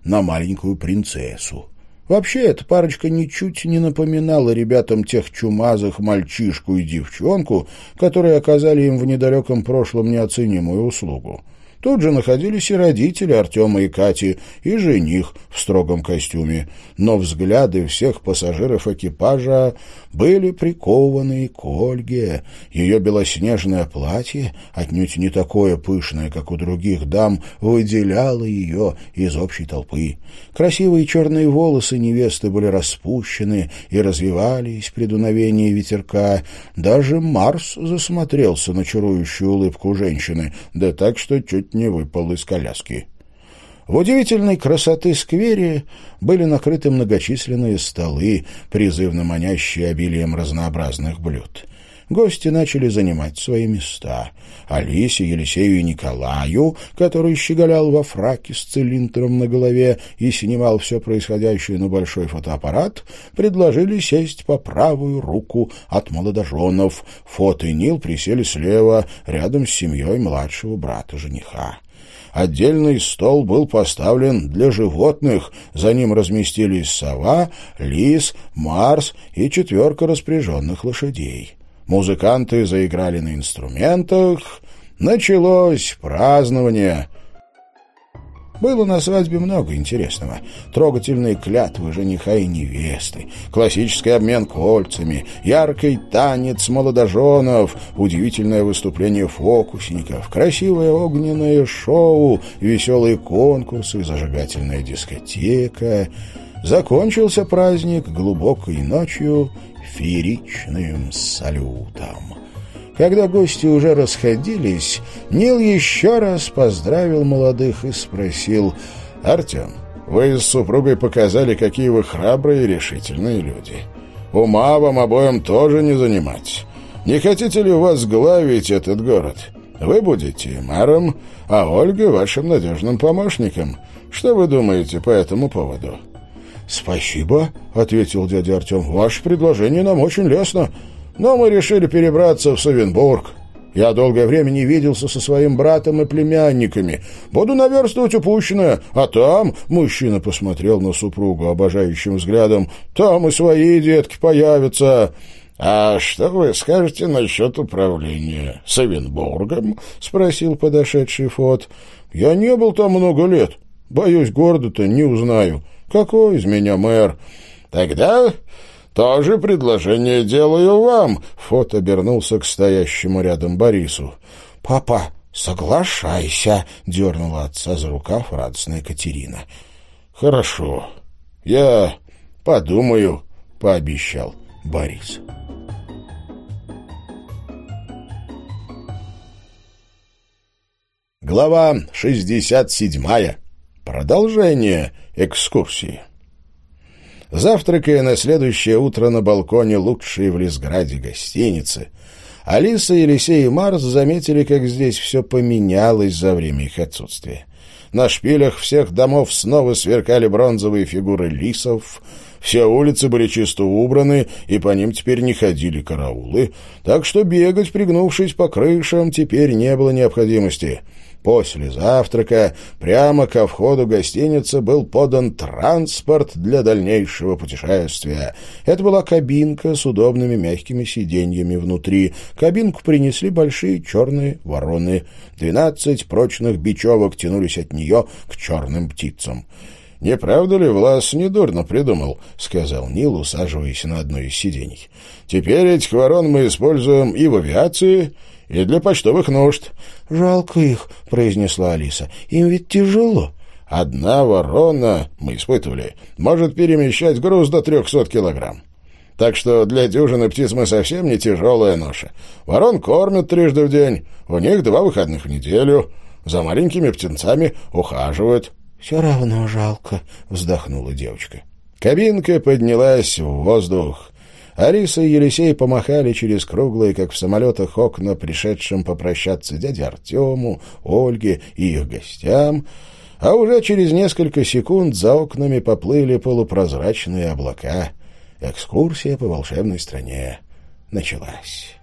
на маленькую принцессу. Вообще, эта парочка ничуть не напоминала ребятам тех чумазых мальчишку и девчонку, которые оказали им в недалеком прошлом неоценимую услугу. Тут же находились и родители Артема и Кати, и жених в строгом костюме. Но взгляды всех пассажиров экипажа были прикованы к Ольге. Ее белоснежное платье, отнюдь не такое пышное, как у других дам, выделяло ее из общей толпы. Красивые черные волосы невесты были распущены и развивались при дуновении ветерка. Даже Марс засмотрелся на чарующую улыбку женщины, да так, что чуть не выпал из коляски. В удивительной красоты сквере были накрыты многочисленные столы, призывно манящие обилием разнообразных блюд. Гости начали занимать свои места. Алисе, Елисею и Николаю, который щеголял во фраке с цилиндром на голове и снимал все происходящее на большой фотоаппарат, предложили сесть по правую руку от молодоженов. Фот и Нил присели слева, рядом с семьей младшего брата жениха. Отдельный стол был поставлен для животных. За ним разместились сова, лис, марс и четверка распряженных лошадей. Музыканты заиграли на инструментах. Началось празднование — было на свадьбе много интересного. Трогательные клятвы жениха и невесты, классический обмен кольцами, яркий танец молодоженов, удивительное выступление фокусников, красивое огненное шоу, веселые конкурсы, зажигательная дискотека. Закончился праздник глубокой ночью фееричным салютом. Когда гости уже расходились, Нил еще раз поздравил молодых и спросил, «Артем, вы с супругой показали, какие вы храбрые и решительные люди. Ума вам обоим тоже не занимать. Не хотите ли возглавить этот город? Вы будете мэром, а Ольга вашим надежным помощником. Что вы думаете по этому поводу?» «Спасибо», — ответил дядя Артем. «Ваше предложение нам очень лестно. Но мы решили перебраться в Савенбург. Я долгое время не виделся со своим братом и племянниками. Буду наверстывать упущенное. А там, — мужчина посмотрел на супругу обожающим взглядом, — там и свои детки появятся. «А что вы скажете насчет управления Савенбургом?» — спросил подошедший Фот. «Я не был там много лет. Боюсь, города-то не узнаю. Какой из меня мэр?» «Тогда тоже предложение делаю вам. Фот обернулся к стоящему рядом Борису. Папа, соглашайся, дернула отца за рукав радостная Катерина. Хорошо. Я подумаю, пообещал Борис. — Глава 67. Продолжение экскурсии. Завтракая на следующее утро на балконе лучшей в Лесграде гостиницы, Алиса, Елисей и Марс заметили, как здесь все поменялось за время их отсутствия. На шпилях всех домов снова сверкали бронзовые фигуры лисов, все улицы были чисто убраны, и по ним теперь не ходили караулы, так что бегать, пригнувшись по крышам, теперь не было необходимости. После завтрака прямо ко входу гостиницы был подан транспорт для дальнейшего путешествия. Это была кабинка с удобными мягкими сиденьями внутри. Кабинку принесли большие черные вороны. Двенадцать прочных бечевок тянулись от нее к черным птицам. «Не правда ли, Влас недурно придумал?» — сказал Нил, усаживаясь на одно из сидений. «Теперь этих ворон мы используем и в авиации, и для почтовых нужд». «Жалко их», — произнесла Алиса. «Им ведь тяжело». «Одна ворона, мы испытывали, может перемещать груз до трехсот килограмм. Так что для дюжины птиц мы совсем не тяжелая ноша. Ворон кормят трижды в день, у них два выходных в неделю, за маленькими птенцами ухаживают». «Все равно жалко», — вздохнула девочка. Кабинка поднялась в воздух. Алиса и Елисей помахали через круглые, как в самолетах, окна пришедшим попрощаться дяде Артему, Ольге и их гостям, а уже через несколько секунд за окнами поплыли полупрозрачные облака. Экскурсия по волшебной стране началась.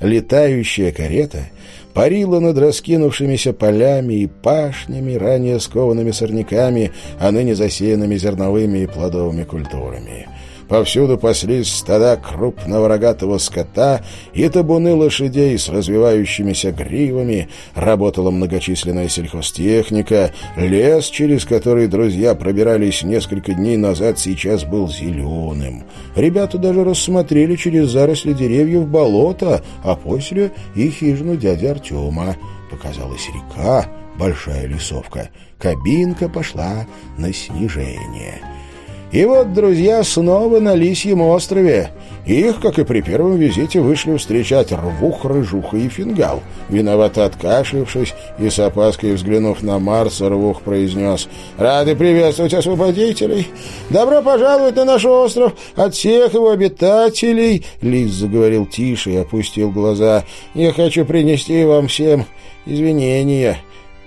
Летающая карета парила над раскинувшимися полями и пашнями, ранее скованными сорняками, а ныне засеянными зерновыми и плодовыми культурами. Повсюду паслись стада крупного рогатого скота и табуны лошадей с развивающимися гривами, работала многочисленная сельхозтехника, лес, через который друзья пробирались несколько дней назад, сейчас был зеленым. Ребята даже рассмотрели через заросли деревьев болото, а после и хижину дяди Артема. Показалась река, большая лесовка. Кабинка пошла на снижение. И вот друзья снова на Лисьем острове. Их, как и при первом визите, вышли встречать Рвух, Рыжуха и Фингал. Виновато откашлившись и с опаской взглянув на Марс, Рвух произнес «Рады приветствовать освободителей! Добро пожаловать на наш остров от всех его обитателей!» Лис заговорил тише и опустил глаза. «Я хочу принести вам всем извинения.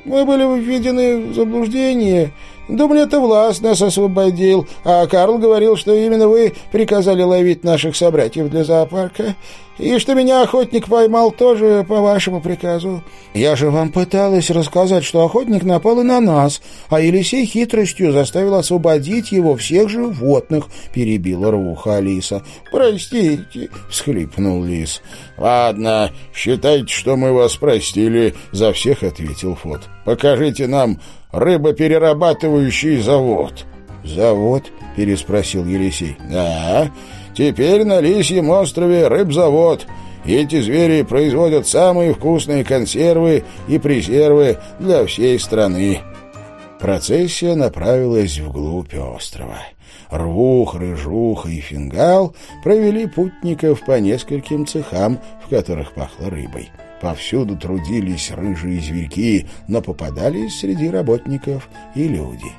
Мы были введены в заблуждение». Это Влас нас освободил, а Карл говорил, что именно вы приказали ловить наших собратьев для зоопарка, и что меня охотник поймал тоже по вашему приказу. Я же вам пыталась рассказать, что охотник напал и на нас, а Елисей хитростью заставил освободить его всех животных, перебила рвуха Алиса. Простите, всхлипнул Лис. Ладно, считайте, что мы вас простили, за всех ответил Фот. Покажите нам рыбоперерабатывающий завод». «Завод?» — переспросил Елисей. «Да, теперь на Лисьем острове рыбзавод. Эти звери производят самые вкусные консервы и презервы для всей страны». Процессия направилась вглубь острова. Рвух, Рыжух и Фингал провели путников по нескольким цехам, в которых пахло рыбой. Повсюду трудились рыжие зверьки, но попадались среди работников и люди.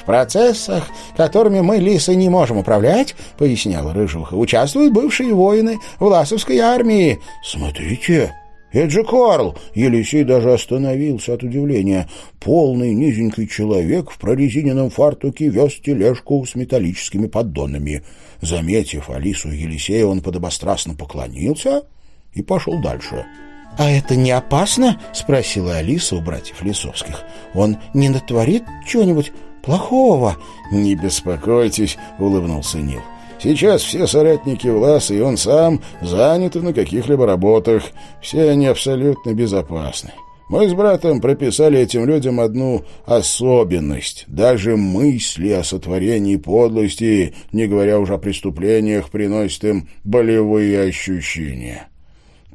«В процессах, которыми мы, лисы, не можем управлять, — поясняла Рыжуха, — участвуют бывшие воины Власовской армии. Смотрите!» «Это же Карл!» Елисей даже остановился от удивления. Полный низенький человек в прорезиненном фартуке вез тележку с металлическими поддонами. Заметив Алису Елисея, он подобострастно поклонился и пошел дальше. «А это не опасно?» — спросила Алиса у братьев Лисовских. «Он не натворит чего-нибудь плохого?» «Не беспокойтесь», — улыбнулся Нил. «Сейчас все соратники Власа и он сам заняты на каких-либо работах. Все они абсолютно безопасны. Мы с братом прописали этим людям одну особенность. Даже мысли о сотворении подлости, не говоря уже о преступлениях, приносят им болевые ощущения.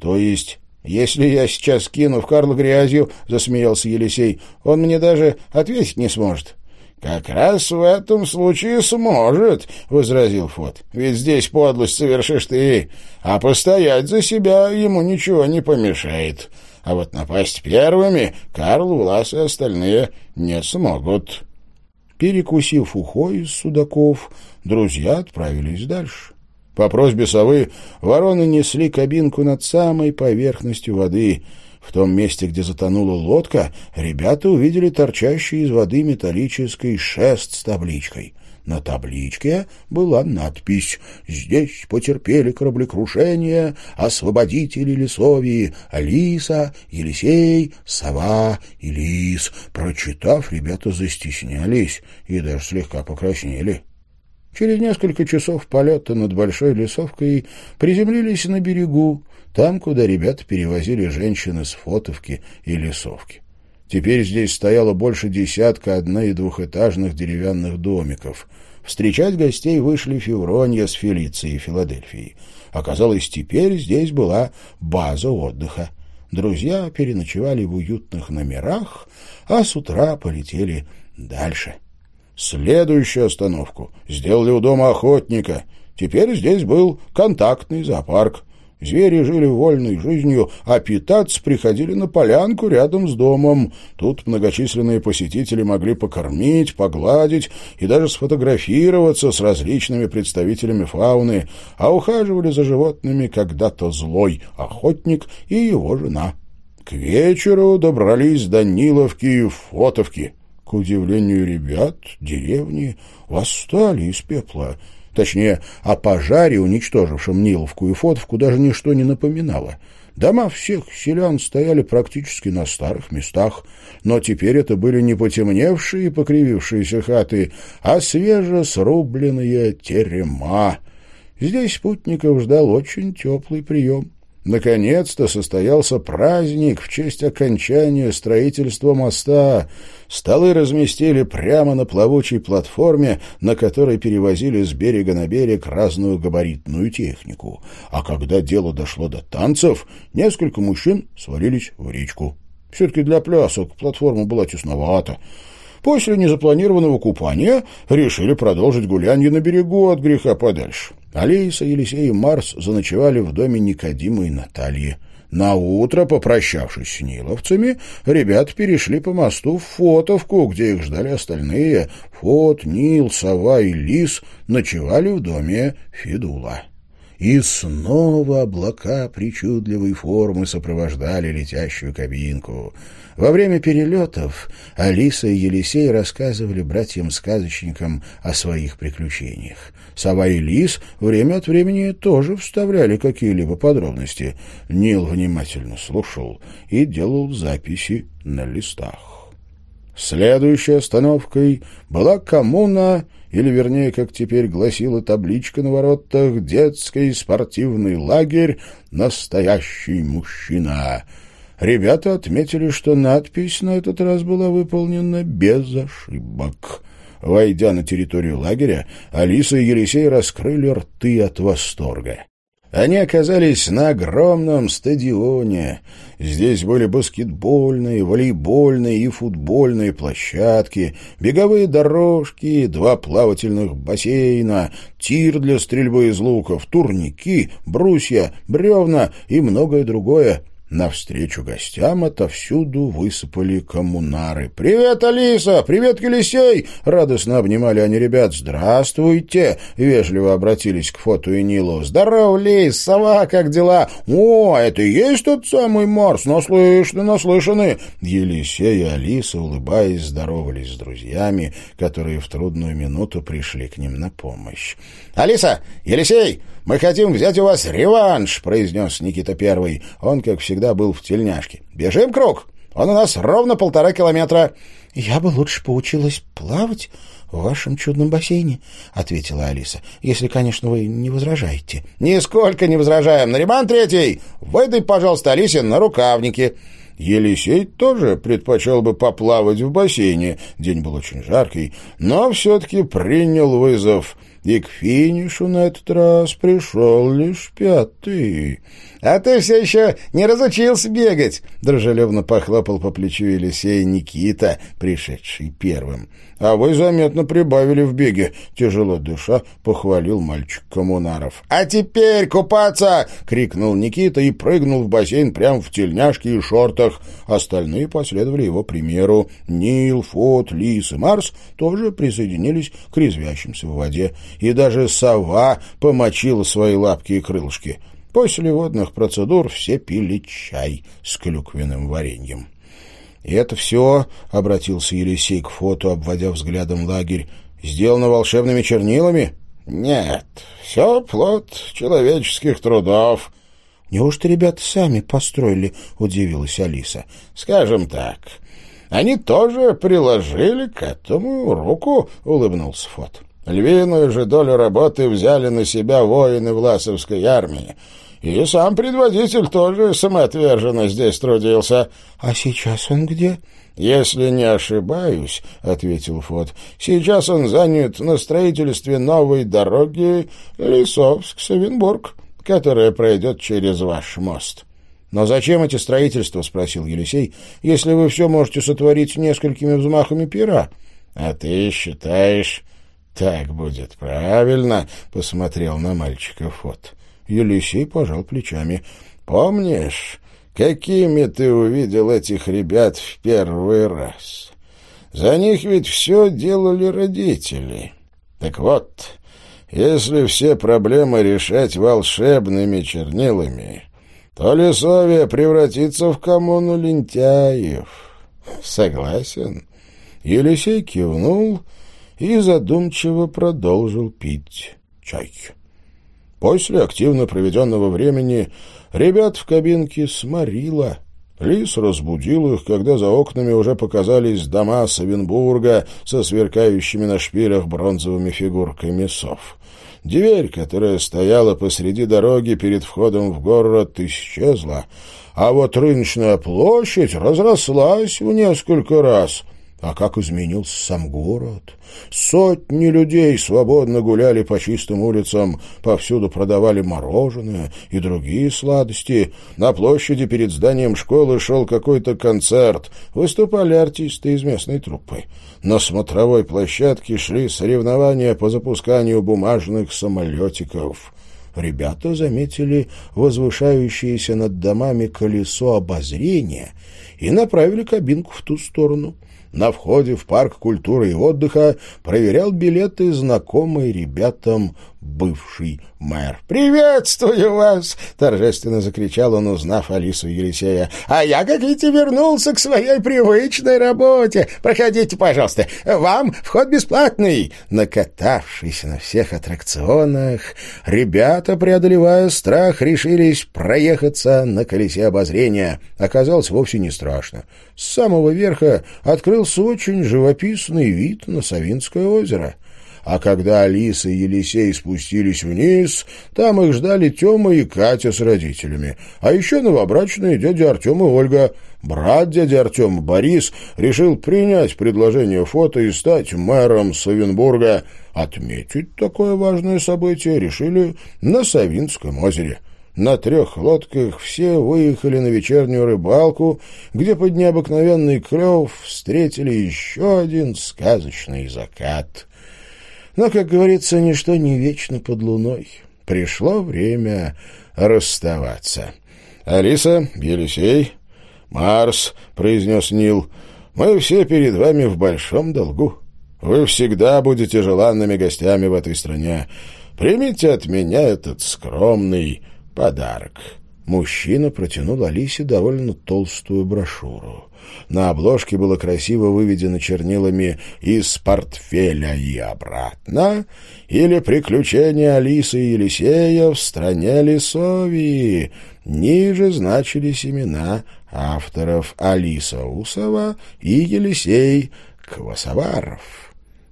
То есть «Если я сейчас кину в Карла грязью, — засмеялся Елисей, — он мне даже ответить не сможет». «Как раз в этом случае сможет», — возразил Фот. «Ведь здесь подлость совершишь ты, а постоять за себя ему ничего не помешает». а вот напасть первыми Карл, Влас и остальные не смогут. Перекусив ухой из судаков, друзья отправились дальше. По просьбе совы вороны несли кабинку над самой поверхностью воды. В том месте, где затонула лодка, ребята увидели торчащий из воды металлический шест с табличкой. На табличке была надпись «Здесь потерпели кораблекрушение освободители лесовии Алиса, Елисей, Сова и Лис». Прочитав, ребята застеснялись и даже слегка покраснели. Через несколько часов полета над большой лесовкой приземлились на берегу, там, куда ребята перевозили женщины с фотовки и лесовки. Теперь здесь стояло больше десятка одно- и двухэтажных деревянных домиков. Встречать гостей вышли Февронья с Фелицией и Филадельфией. Оказалось, теперь здесь была база отдыха. Друзья переночевали в уютных номерах, а с утра полетели дальше. Следующую остановку сделали у дома охотника. Теперь здесь был контактный зоопарк. Звери жили вольной жизнью, а питаться приходили на полянку рядом с домом. Тут многочисленные посетители могли покормить, погладить и даже сфотографироваться с различными представителями фауны, а ухаживали за животными когда-то злой охотник и его жена. К вечеру добрались до Ниловки и Фотовки. К удивлению ребят, деревни восстали из пепла — Точнее, о пожаре, уничтожившем Ниловку и Фотовку, даже ничто не напоминало. Дома всех селян стояли практически на старых местах, но теперь это были не потемневшие и покривившиеся хаты, а свежесрубленные терема. Здесь путников ждал очень теплый прием. Наконец-то состоялся праздник в честь окончания строительства моста. Столы разместили прямо на плавучей платформе, на которой перевозили с берега на берег разную габаритную технику. А когда дело дошло до танцев, несколько мужчин свалились в речку. Все-таки для плясок платформа была тесновата. После незапланированного купания решили продолжить гулянье на берегу от греха подальше. Алиса, Елисей и Марс заночевали в доме Никодима и Натальи. На утро, попрощавшись с ниловцами, ребят перешли по мосту в Фотовку, где их ждали остальные. Фот, Нил, Сова и Лис ночевали в доме Федула. И снова облака причудливой формы сопровождали летящую кабинку. Во время перелетов Алиса и Елисей рассказывали братьям-сказочникам о своих приключениях. Сова и Лис время от времени тоже вставляли какие-либо подробности. Нил внимательно слушал и делал записи на листах. Следующей остановкой была коммуна или, вернее, как теперь гласила табличка на воротах, детский спортивный лагерь «Настоящий мужчина». Ребята отметили, что надпись на этот раз была выполнена без ошибок. Войдя на территорию лагеря, Алиса и Елисей раскрыли рты от восторга. Они оказались на огромном стадионе. Здесь были баскетбольные, волейбольные и футбольные площадки, беговые дорожки, два плавательных бассейна, тир для стрельбы из луков, турники, брусья, бревна и многое другое. Навстречу гостям отовсюду высыпали коммунары. «Привет, Алиса! Привет, Елисей!» Радостно обнимали они ребят. «Здравствуйте!» — вежливо обратились к Фоту и Нилу. «Здорово, Лис! Сова, как дела?» «О, это и есть тот самый Марс! Наслышаны, наслышаны!» Елисей и Алиса, улыбаясь, здоровались с друзьями, которые в трудную минуту пришли к ним на помощь. «Алиса! Елисей! Мы хотим взять у вас реванш!» — произнес Никита Первый. Он, как всегда, был в тельняшке. «Бежим, Круг! Он у нас ровно полтора километра». «Я бы лучше поучилась плавать в вашем чудном бассейне», — ответила Алиса. «Если, конечно, вы не возражаете». «Нисколько не возражаем. Нариман Третий, выдай, пожалуйста, Алисе на рукавники». Елисей тоже предпочел бы поплавать в бассейне. День был очень жаркий, но все-таки принял вызов. И к финишу на этот раз пришел лишь пятый. — А ты все еще не разучился бегать! — дружелюбно похлопал по плечу Елисея Никита, пришедший первым. — А вы заметно прибавили в беге, — тяжело дыша похвалил мальчик Коммунаров. — А теперь купаться! — крикнул Никита и прыгнул в бассейн прямо в тельняшке и шортах. Остальные последовали его примеру. Нил, Фот, Лис и Марс тоже присоединились к резвящимся в воде. И даже сова помочила свои лапки и крылышки. После водных процедур все пили чай с клюквенным вареньем. «И это все», — обратился Елисей к фото, обводя взглядом лагерь, — «сделано волшебными чернилами?» «Нет, все плод человеческих трудов». «Неужто ребята сами построили?» — удивилась Алиса. «Скажем так, они тоже приложили к этому руку», — улыбнулся Фот. «Львиную же долю работы взяли на себя воины Власовской армии». И сам предводитель тоже самоотверженно здесь трудился. — А сейчас он где? — Если не ошибаюсь, — ответил Фот, — сейчас он занят на строительстве новой дороги Лисовск-Савенбург, которая пройдет через ваш мост. — Но зачем эти строительства, — спросил Елисей, — если вы все можете сотворить несколькими взмахами пера? — А ты считаешь, так будет правильно? — посмотрел на мальчика Фот. Елисей пожал плечами. «Помнишь, какими ты увидел этих ребят в первый раз? За них ведь все делали родители. Так вот, если все проблемы решать волшебными чернилами, то Лесовия превратится в коммуну лентяев. Согласен?» Елисей кивнул и задумчиво продолжил пить чай. После активно проведенного времени ребят в кабинке сморило. Лис разбудил их, когда за окнами уже показались дома Савенбурга со сверкающими на шпилях бронзовыми фигурками сов. Дверь, которая стояла посреди дороги перед входом в город, исчезла, а вот рыночная площадь разрослась в несколько раз — а как изменился сам город! Сотни людей свободно гуляли по чистым улицам, повсюду продавали мороженое и другие сладости. На площади перед зданием школы шел какой-то концерт, выступали артисты из местной труппы. На смотровой площадке шли соревнования по запусканию бумажных самолетиков. Ребята заметили возвышающееся над домами колесо обозрения и направили кабинку в ту сторону — на входе в парк культуры и отдыха проверял билеты знакомый ребятам бывший мэр. «Приветствую вас!» — торжественно закричал он, узнав Алису Елисея. «А я, как видите, вернулся к своей привычной работе. Проходите, пожалуйста. Вам вход бесплатный!» Накатавшись на всех аттракционах, ребята, преодолевая страх, решились проехаться на колесе обозрения. Оказалось вовсе не страшно. С самого верха открылся очень живописный вид на Савинское озеро — а когда Алиса и Елисей спустились вниз, там их ждали Тёма и Катя с родителями. А еще новобрачные дядя Артем и Ольга. Брат дяди Артема, Борис, решил принять предложение фото и стать мэром Савинбурга. Отметить такое важное событие решили на Савинском озере. На трех лодках все выехали на вечернюю рыбалку, где под необыкновенный клев встретили еще один сказочный закат. Но, как говорится, ничто не вечно под луной. Пришло время расставаться. «Алиса, Елисей, Марс», — произнес Нил, — «мы все перед вами в большом долгу. Вы всегда будете желанными гостями в этой стране. Примите от меня этот скромный подарок». Мужчина протянул Алисе довольно толстую брошюру. На обложке было красиво выведено чернилами «Из портфеля и обратно» или «Приключения Алисы и Елисея в стране Лисовии». Ниже значились имена авторов Алиса Усова и Елисей Квасоваров.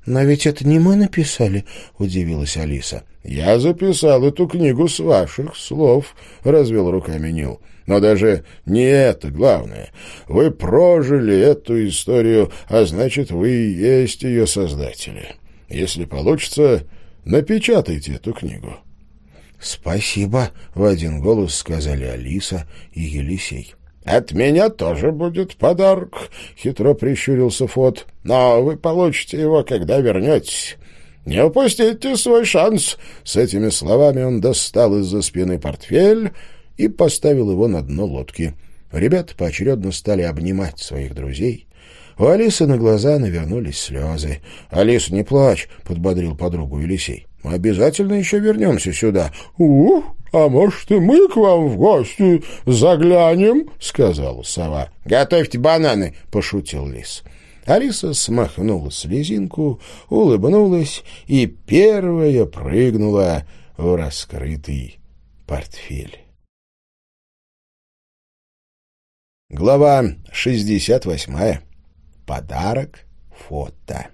«Но ведь это не мы написали», — удивилась Алиса. «Я записал эту книгу с ваших слов», — развел руками Нил. Но даже не это главное. Вы прожили эту историю, а значит, вы и есть ее создатели. Если получится, напечатайте эту книгу». «Спасибо», — в один голос сказали Алиса и Елисей. «От меня тоже будет подарок», — хитро прищурился Фот. «Но вы получите его, когда вернетесь. Не упустите свой шанс». С этими словами он достал из-за спины портфель и поставил его на дно лодки. Ребята поочередно стали обнимать своих друзей. У Алисы на глаза навернулись слезы. «Алиса, не плачь», — подбодрил подругу Елисей. «Мы обязательно еще вернемся сюда». «Ух, а может, и мы к вам в гости заглянем?» — сказала сова. «Готовьте бананы», — пошутил лис. Алиса смахнула слезинку, улыбнулась и первая прыгнула в раскрытый портфель. Глава 68. Подарок фото.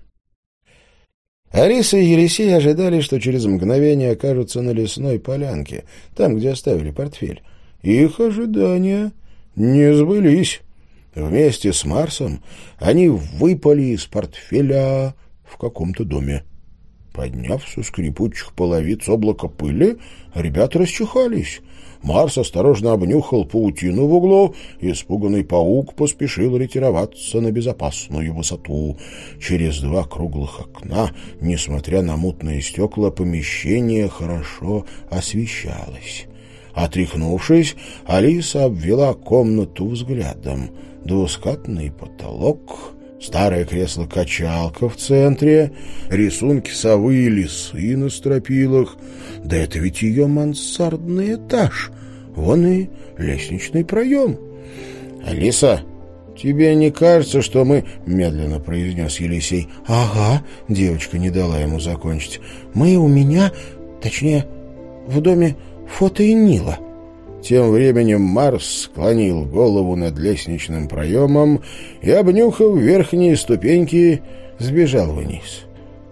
Алиса и Елисей ожидали, что через мгновение окажутся на лесной полянке, там, где оставили портфель. Их ожидания не сбылись. Вместе с Марсом они выпали из портфеля в каком-то доме. Подняв со скрипучих половиц облака пыли, ребята расчихались — Марс осторожно обнюхал паутину в углу, испуганный паук поспешил ретироваться на безопасную высоту. Через два круглых окна, несмотря на мутные стекла, помещение хорошо освещалось. Отряхнувшись, Алиса обвела комнату взглядом. Двускатный потолок, старое кресло-качалка в центре, рисунки совы и лисы на стропилах. Да это ведь ее мансардный этаж. Вон и лестничный проем. «Алиса, тебе не кажется, что мы...» — медленно произнес Елисей. «Ага», — девочка не дала ему закончить. «Мы у меня, точнее, в доме фото и Нила». Тем временем Марс склонил голову над лестничным проемом и, обнюхав верхние ступеньки, сбежал вниз.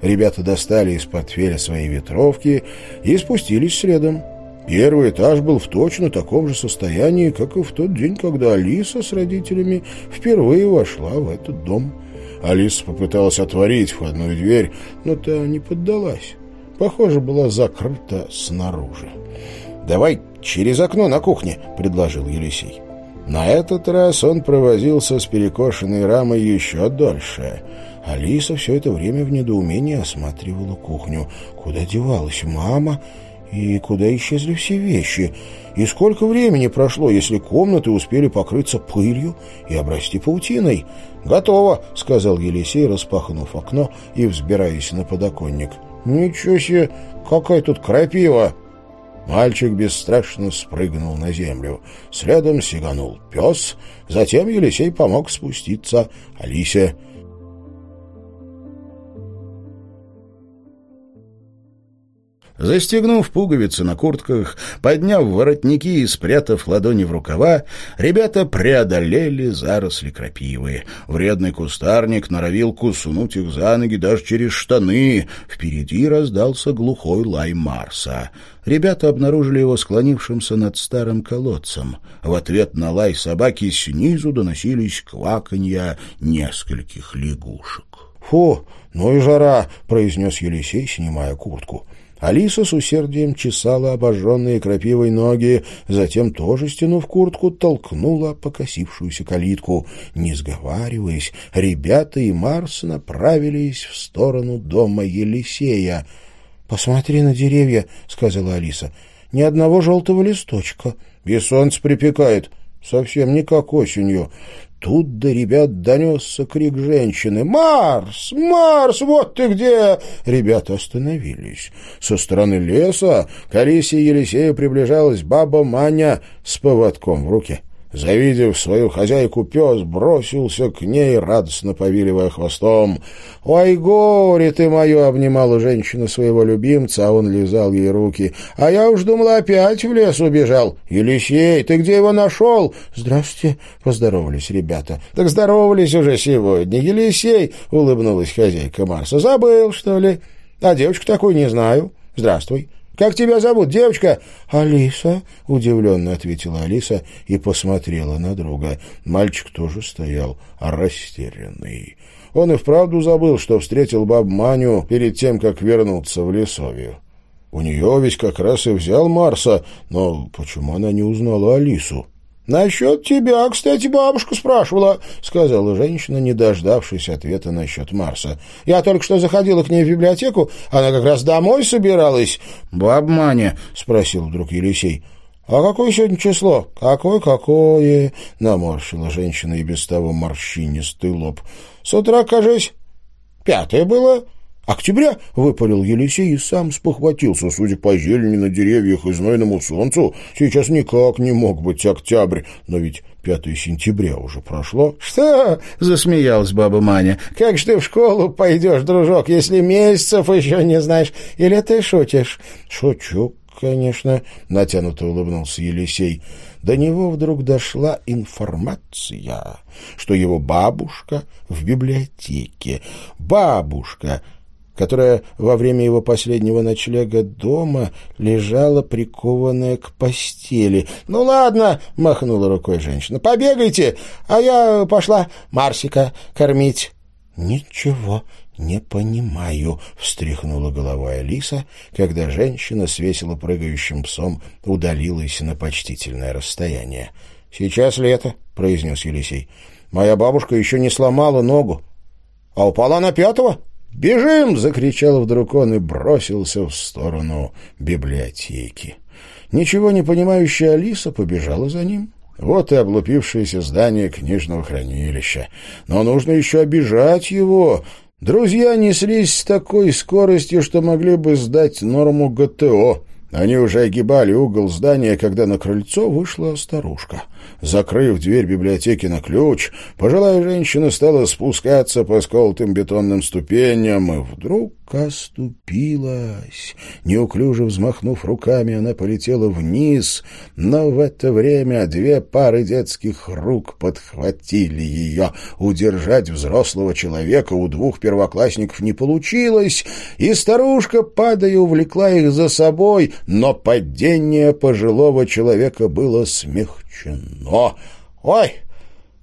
Ребята достали из портфеля свои ветровки и спустились следом. Первый этаж был в точно таком же состоянии, как и в тот день, когда Алиса с родителями впервые вошла в этот дом. Алиса попыталась отворить входную дверь, но та не поддалась. Похоже, была закрыта снаружи. «Давай через окно на кухне», — предложил Елисей. На этот раз он провозился с перекошенной рамой еще дольше. Алиса все это время в недоумении осматривала кухню. Куда девалась мама и куда исчезли все вещи? И сколько времени прошло, если комнаты успели покрыться пылью и обрасти паутиной? «Готово», — сказал Елисей, распахнув окно и взбираясь на подоконник. «Ничего себе, какая тут крапива!» Мальчик бесстрашно спрыгнул на землю. Следом сиганул пес, затем Елисей помог спуститься Алисе. Застегнув пуговицы на куртках, подняв воротники и спрятав ладони в рукава, ребята преодолели заросли крапивы. Вредный кустарник норовил кусунуть их за ноги даже через штаны. Впереди раздался глухой лай Марса. Ребята обнаружили его склонившимся над старым колодцем. В ответ на лай собаки снизу доносились кваканья нескольких лягушек. «Фу, ну и жара!» — произнес Елисей, снимая куртку. Алиса с усердием чесала обожженные крапивой ноги, затем, тоже стянув куртку, толкнула покосившуюся калитку. Не сговариваясь, ребята и Марс направились в сторону дома Елисея. — Посмотри на деревья, — сказала Алиса. — Ни одного желтого листочка. И солнце припекает. Совсем не как осенью. Тут до ребят донесся крик женщины. «Марс! Марс! Вот ты где!» Ребята остановились. Со стороны леса к Алисе и Елисею приближалась баба Маня с поводком в руке. Завидев свою хозяйку, пес бросился к ней, радостно повиливая хвостом. «Ой, горе ты мое!» — обнимала женщина своего любимца, а он лизал ей руки. «А я уж думала, опять в лес убежал. Елисей, ты где его нашел?» «Здравствуйте!» — поздоровались ребята. «Так здоровались уже сегодня. Елисей!» — улыбнулась хозяйка Марса. «Забыл, что ли? А девочку такую не знаю. Здравствуй!» Как тебя зовут, девочка?» «Алиса», — удивленно ответила Алиса и посмотрела на друга. Мальчик тоже стоял растерянный. Он и вправду забыл, что встретил баб Маню перед тем, как вернуться в лесовью. У нее ведь как раз и взял Марса, но почему она не узнала Алису? «Насчет тебя, кстати, бабушка спрашивала», — сказала женщина, не дождавшись ответа насчет Марса. «Я только что заходила к ней в библиотеку, она как раз домой собиралась». «Баб Маня», — спросил вдруг Елисей. «А какое сегодня число?» «Какое-какое?» — наморщила женщина и без того морщинистый лоб. «С утра, кажись, пятое было». «Октября?» — выпалил Елисей и сам спохватился. Судя по зелени на деревьях и знойному солнцу, сейчас никак не мог быть октябрь. Но ведь 5 сентября уже прошло. «Что?» — засмеялась баба Маня. «Как ж ты в школу пойдешь, дружок, если месяцев еще не знаешь? Или ты шутишь?» «Шучу, конечно», — натянуто улыбнулся Елисей. До него вдруг дошла информация, что его бабушка в библиотеке. Бабушка которая во время его последнего ночлега дома лежала прикованная к постели. «Ну ладно», — махнула рукой женщина, — «побегайте, а я пошла Марсика кормить». «Ничего не понимаю», — встряхнула головой Алиса, когда женщина с весело прыгающим псом удалилась на почтительное расстояние. «Сейчас лето», — произнес Елисей. «Моя бабушка еще не сломала ногу, а упала на пятого». «Бежим!» — закричал вдруг он и бросился в сторону библиотеки. Ничего не понимающая Алиса побежала за ним. Вот и облупившееся здание книжного хранилища. Но нужно еще обижать его. Друзья неслись с такой скоростью, что могли бы сдать норму ГТО. Они уже огибали угол здания, когда на крыльцо вышла старушка. Закрыв дверь библиотеки на ключ, пожилая женщина стала спускаться по сколотым бетонным ступеням, и вдруг оступилась. Неуклюже взмахнув руками, она полетела вниз, но в это время две пары детских рук подхватили ее. Удержать взрослого человека у двух первоклассников не получилось, и старушка, падая, увлекла их за собой, но падение пожилого человека было смягчено. «Ой!»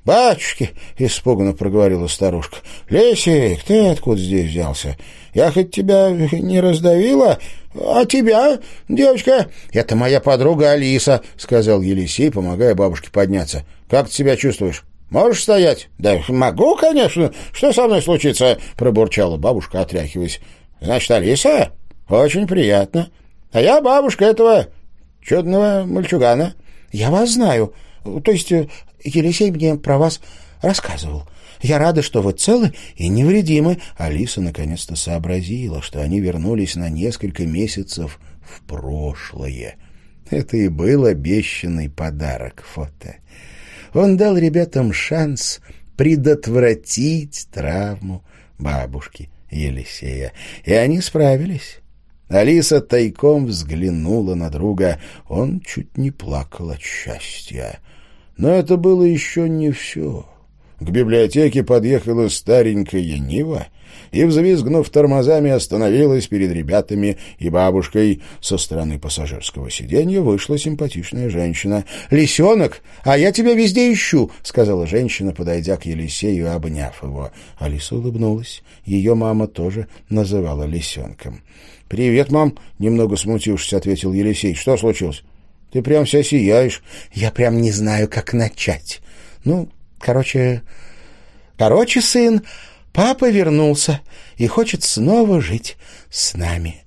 «Батюшки!» — испуганно проговорила старушка. «Лесик, ты откуда здесь взялся? Я хоть тебя не раздавила, а тебя, девочка?» «Это моя подруга Алиса», — сказал Елисей, помогая бабушке подняться. «Как ты себя чувствуешь?» «Можешь стоять?» «Да могу, конечно. Что со мной случится?» — пробурчала бабушка, отряхиваясь. «Значит, Алиса? Очень приятно. А я бабушка этого чудного мальчугана». «Я вас знаю. То есть э, Елисей мне про вас рассказывал. Я рада, что вы целы и невредимы». Алиса наконец-то сообразила, что они вернулись на несколько месяцев в прошлое. Это и был обещанный подарок фото. Он дал ребятам шанс предотвратить травму бабушки Елисея, и они справились. Алиса тайком взглянула на друга. Он чуть не плакал от счастья. Но это было еще не все. К библиотеке подъехала старенькая Нива и, взвизгнув тормозами, остановилась перед ребятами и бабушкой. Со стороны пассажирского сиденья вышла симпатичная женщина. «Лисенок, а я тебя везде ищу», — сказала женщина, подойдя к Елисею обняв его. Алиса улыбнулась. Ее мама тоже называла лисенком. «Привет, мам», — немного смутившись, ответил Елисей. «Что случилось?» Ты прям вся сияешь. Я прям не знаю, как начать. Ну, короче... Короче, сын, папа вернулся и хочет снова жить с нами.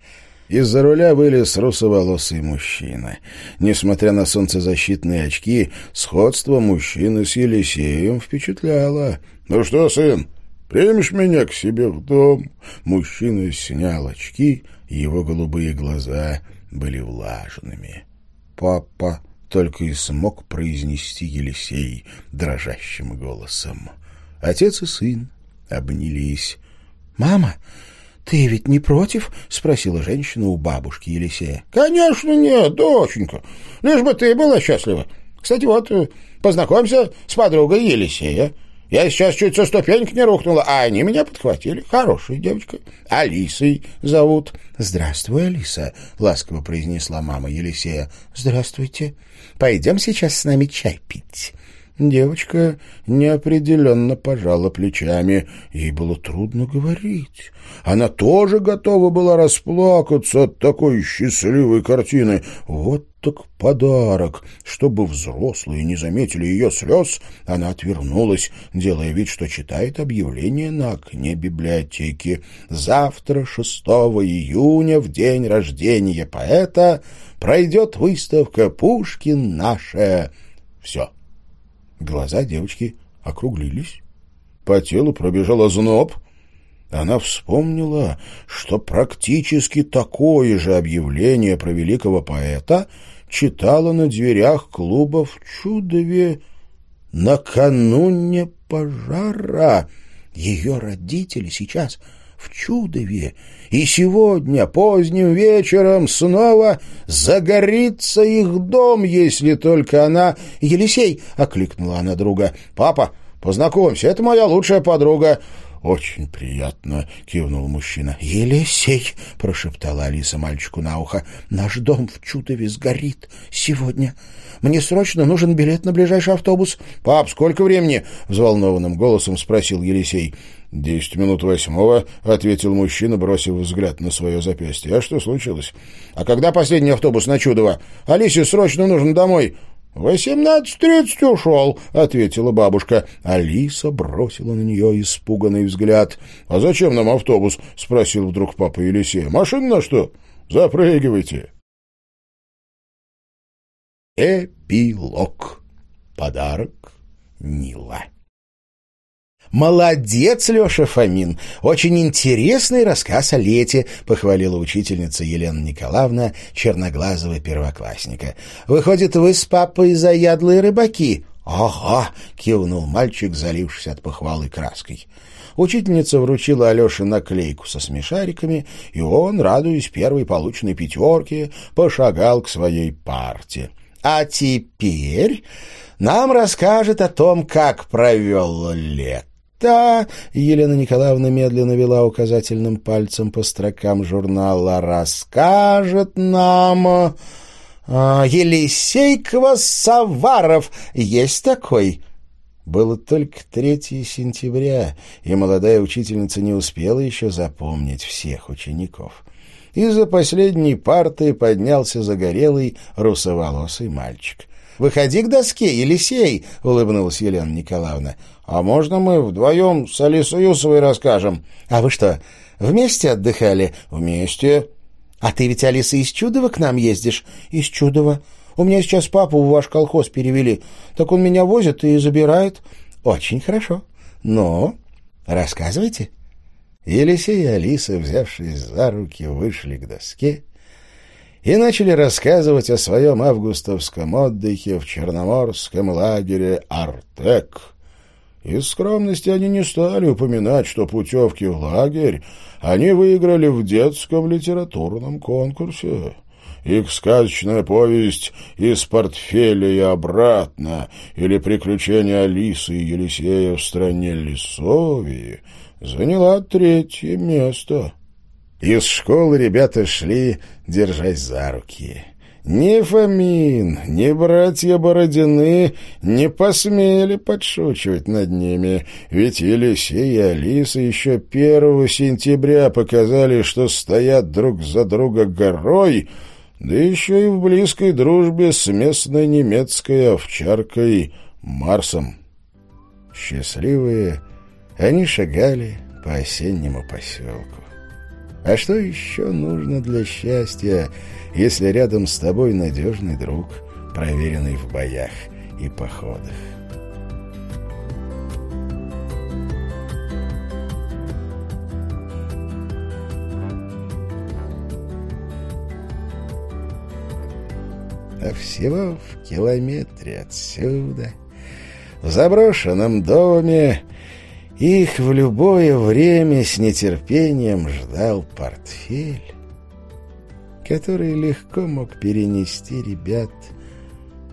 Из-за руля вылез русоволосый мужчина. Несмотря на солнцезащитные очки, сходство мужчины с Елисеем впечатляло. «Ну что, сын, примешь меня к себе в дом?» Мужчина снял очки, его голубые глаза были влажными папа!» — только и смог произнести Елисей дрожащим голосом. Отец и сын обнялись. «Мама, ты ведь не против?» — спросила женщина у бабушки Елисея. «Конечно нет, доченька. Лишь бы ты была счастлива. Кстати, вот, познакомься с подругой Елисея. Я сейчас чуть со ступеньки не рухнула, а они меня подхватили. Хорошая девочка. Алисой зовут. — Здравствуй, Алиса, — ласково произнесла мама Елисея. — Здравствуйте. Пойдем сейчас с нами чай пить. Девочка неопределенно пожала плечами. Ей было трудно говорить. Она тоже готова была расплакаться от такой счастливой картины. Вот так подарок. Чтобы взрослые не заметили ее слез, она отвернулась, делая вид, что читает объявление на окне библиотеки. Завтра, 6 июня, в день рождения поэта, пройдет выставка «Пушкин наше». Все. Глаза девочки округлились. По телу пробежал озноб. Она вспомнила, что практически такое же объявление про великого поэта читала на дверях клуба в Чудове накануне пожара. Ее родители сейчас в Чудове, и сегодня поздним вечером снова загорится их дом, если только она... «Елисей!» — окликнула она друга. «Папа, познакомься, это моя лучшая подруга». «Очень приятно», — кивнул мужчина. «Елисей», — прошептала Алиса мальчику на ухо, — «наш дом в Чудове сгорит сегодня. Мне срочно нужен билет на ближайший автобус». «Пап, сколько времени?» — взволнованным голосом спросил Елисей. «Десять минут восьмого», — ответил мужчина, бросив взгляд на свое запястье. «А что случилось? А когда последний автобус на Чудово? Алисе срочно нужно домой». «Восемнадцать тридцать ушел», — ответила бабушка. Алиса бросила на нее испуганный взгляд. «А зачем нам автобус?» — спросил вдруг папа Елисея. «Машина на что? Запрыгивайте». Эпилог. Подарок Нила. «Молодец, Леша Фомин! Очень интересный рассказ о лете», — похвалила учительница Елена Николаевна черноглазого первоклассника. «Выходит, вы с папой заядлые рыбаки?» «Ага!» — кивнул мальчик, залившись от похвалы краской. Учительница вручила Алёше наклейку со смешариками, и он, радуясь первой полученной пятерке, пошагал к своей парте. «А теперь нам расскажет о том, как провел лет та...» Елена Николаевна медленно вела указательным пальцем по строкам журнала. «Расскажет нам...» а, «Елисей Квасоваров. Есть такой?» Было только 3 сентября, и молодая учительница не успела еще запомнить всех учеников. Из-за последней парты поднялся загорелый русоволосый мальчик. «Выходи к доске, Елисей!» — улыбнулась Елена Николаевна. «А можно мы вдвоем с Алисой Юсовой расскажем?» «А вы что, вместе отдыхали?» «Вместе». «А ты ведь, Алиса, из Чудова к нам ездишь?» «Из Чудова. У меня сейчас папу в ваш колхоз перевели. Так он меня возит и забирает». «Очень хорошо. Но рассказывайте». Елисей и Алиса, взявшись за руки, вышли к доске и начали рассказывать о своем августовском отдыхе в Черноморском лагере «Артек». Из скромности они не стали упоминать, что путевки в лагерь они выиграли в детском литературном конкурсе. Их сказочная повесть «Из портфеля и обратно» или «Приключения Алисы и Елисея в стране Лисовии» заняла третье место. Из школы ребята шли, держась за руки. Ни Фомин, ни братья Бородины не посмели подшучивать над ними, ведь Елисей и Алиса еще первого сентября показали, что стоят друг за друга горой, да еще и в близкой дружбе с местной немецкой овчаркой Марсом. Счастливые, они шагали по осеннему поселку. А что еще нужно для счастья, если рядом с тобой надежный друг, проверенный в боях и походах? А всего в километре отсюда, в заброшенном доме, их в любое время с нетерпением ждал портфель, который легко мог перенести ребят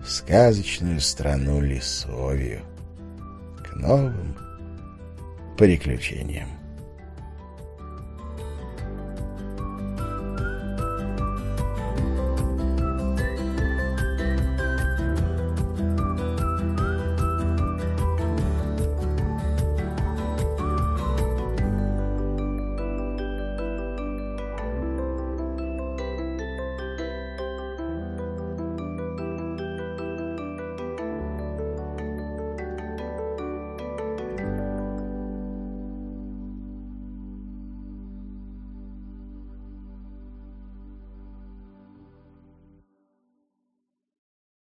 в сказочную страну Лисовию, к новым приключениям.